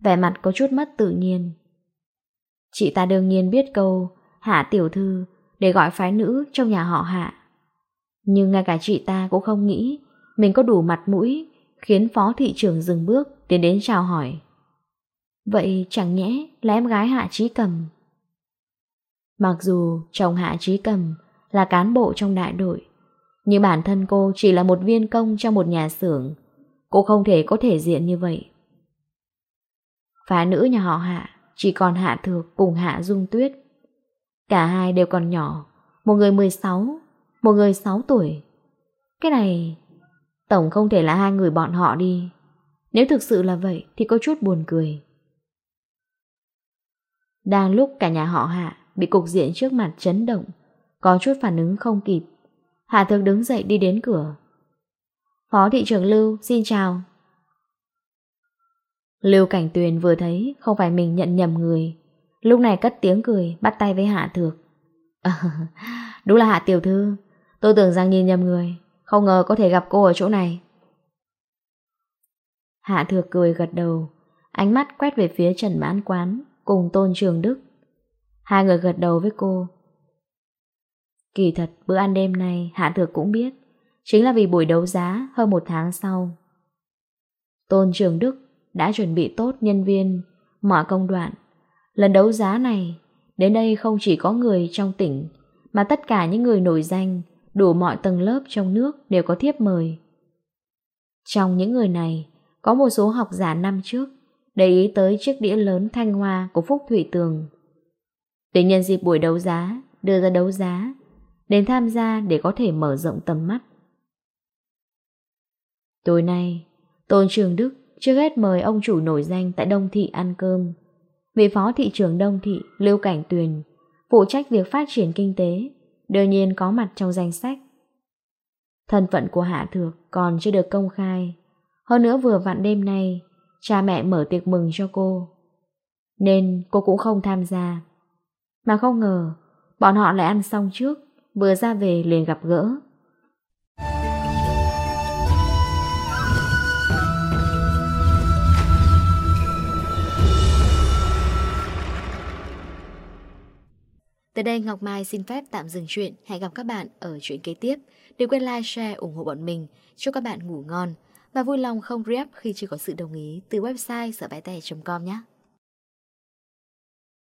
vẻ mặt có chút mất tự nhiên. Chị ta đương nhiên biết câu hạ tiểu thư để gọi phái nữ trong nhà họ hạ. Nhưng ngay cả chị ta cũng không nghĩ mình có đủ mặt mũi khiến phó thị trưởng dừng bước tiến đến chào hỏi. Vậy chẳng nhẽ là em gái Hạ Trí Cầm. Mặc dù chồng Hạ Trí Cầm là cán bộ trong đại đội, nhưng bản thân cô chỉ là một viên công trong một nhà xưởng. Cô không thể có thể diện như vậy. Phá nữ nhà họ Hạ chỉ còn Hạ Thược cùng Hạ Dung Tuyết. Cả hai đều còn nhỏ, một người 16, một người 6 tuổi. Cái này, tổng không thể là hai người bọn họ đi. Nếu thực sự là vậy thì có chút buồn cười. Đang lúc cả nhà họ Hạ bị cục diện trước mặt chấn động, có chút phản ứng không kịp. Hạ Thược đứng dậy đi đến cửa. Phó thị trưởng Lưu, xin chào. Lưu Cảnh Tuyền vừa thấy không phải mình nhận nhầm người. Lúc này cất tiếng cười, bắt tay với Hạ Thược. Đúng là Hạ Tiểu Thư, tôi tưởng rằng nhìn nhầm người, không ngờ có thể gặp cô ở chỗ này. Hạ thừa cười gật đầu, ánh mắt quét về phía Trần Mãn Quán cùng Tôn Trường Đức. Hai người gật đầu với cô. Kỳ thật, bữa ăn đêm nay Hạ thừa cũng biết, chính là vì buổi đấu giá hơn một tháng sau. Tôn Trường Đức đã chuẩn bị tốt nhân viên, mọi công đoạn. Lần đấu giá này, đến đây không chỉ có người trong tỉnh, mà tất cả những người nổi danh, đủ mọi tầng lớp trong nước đều có thiếp mời. Trong những người này, có một số học giả năm trước để ý tới chiếc đĩa lớn thanh hoa của Phúc Thủy Tường. Để nhân dịp buổi đấu giá, đưa ra đấu giá, đến tham gia để có thể mở rộng tầm mắt. Tối nay, Tôn Trường Đức trước hết mời ông chủ nổi danh tại Đông Thị ăn cơm. Vị phó thị trưởng Đông Thị, Lưu Cảnh Tuyền, phụ trách việc phát triển kinh tế, đương nhiên có mặt trong danh sách. Thân phận của Hạ Thược còn chưa được công khai, hơn nữa vừa vặn đêm nay, cha mẹ mở tiệc mừng cho cô. Nên cô cũng không tham gia. Mà không ngờ, bọn họ lại ăn xong trước, vừa ra về liền gặp gỡ. từ đây Ngọc Mai xin phép tạm dừng chuyện. Hẹn gặp các bạn ở chuyện kế tiếp. Đừng quên like, share, ủng hộ bọn mình. Chúc các bạn ngủ ngon và vui lòng không rep khi chưa có sự đồng ý từ website sởbáitè.com nhé.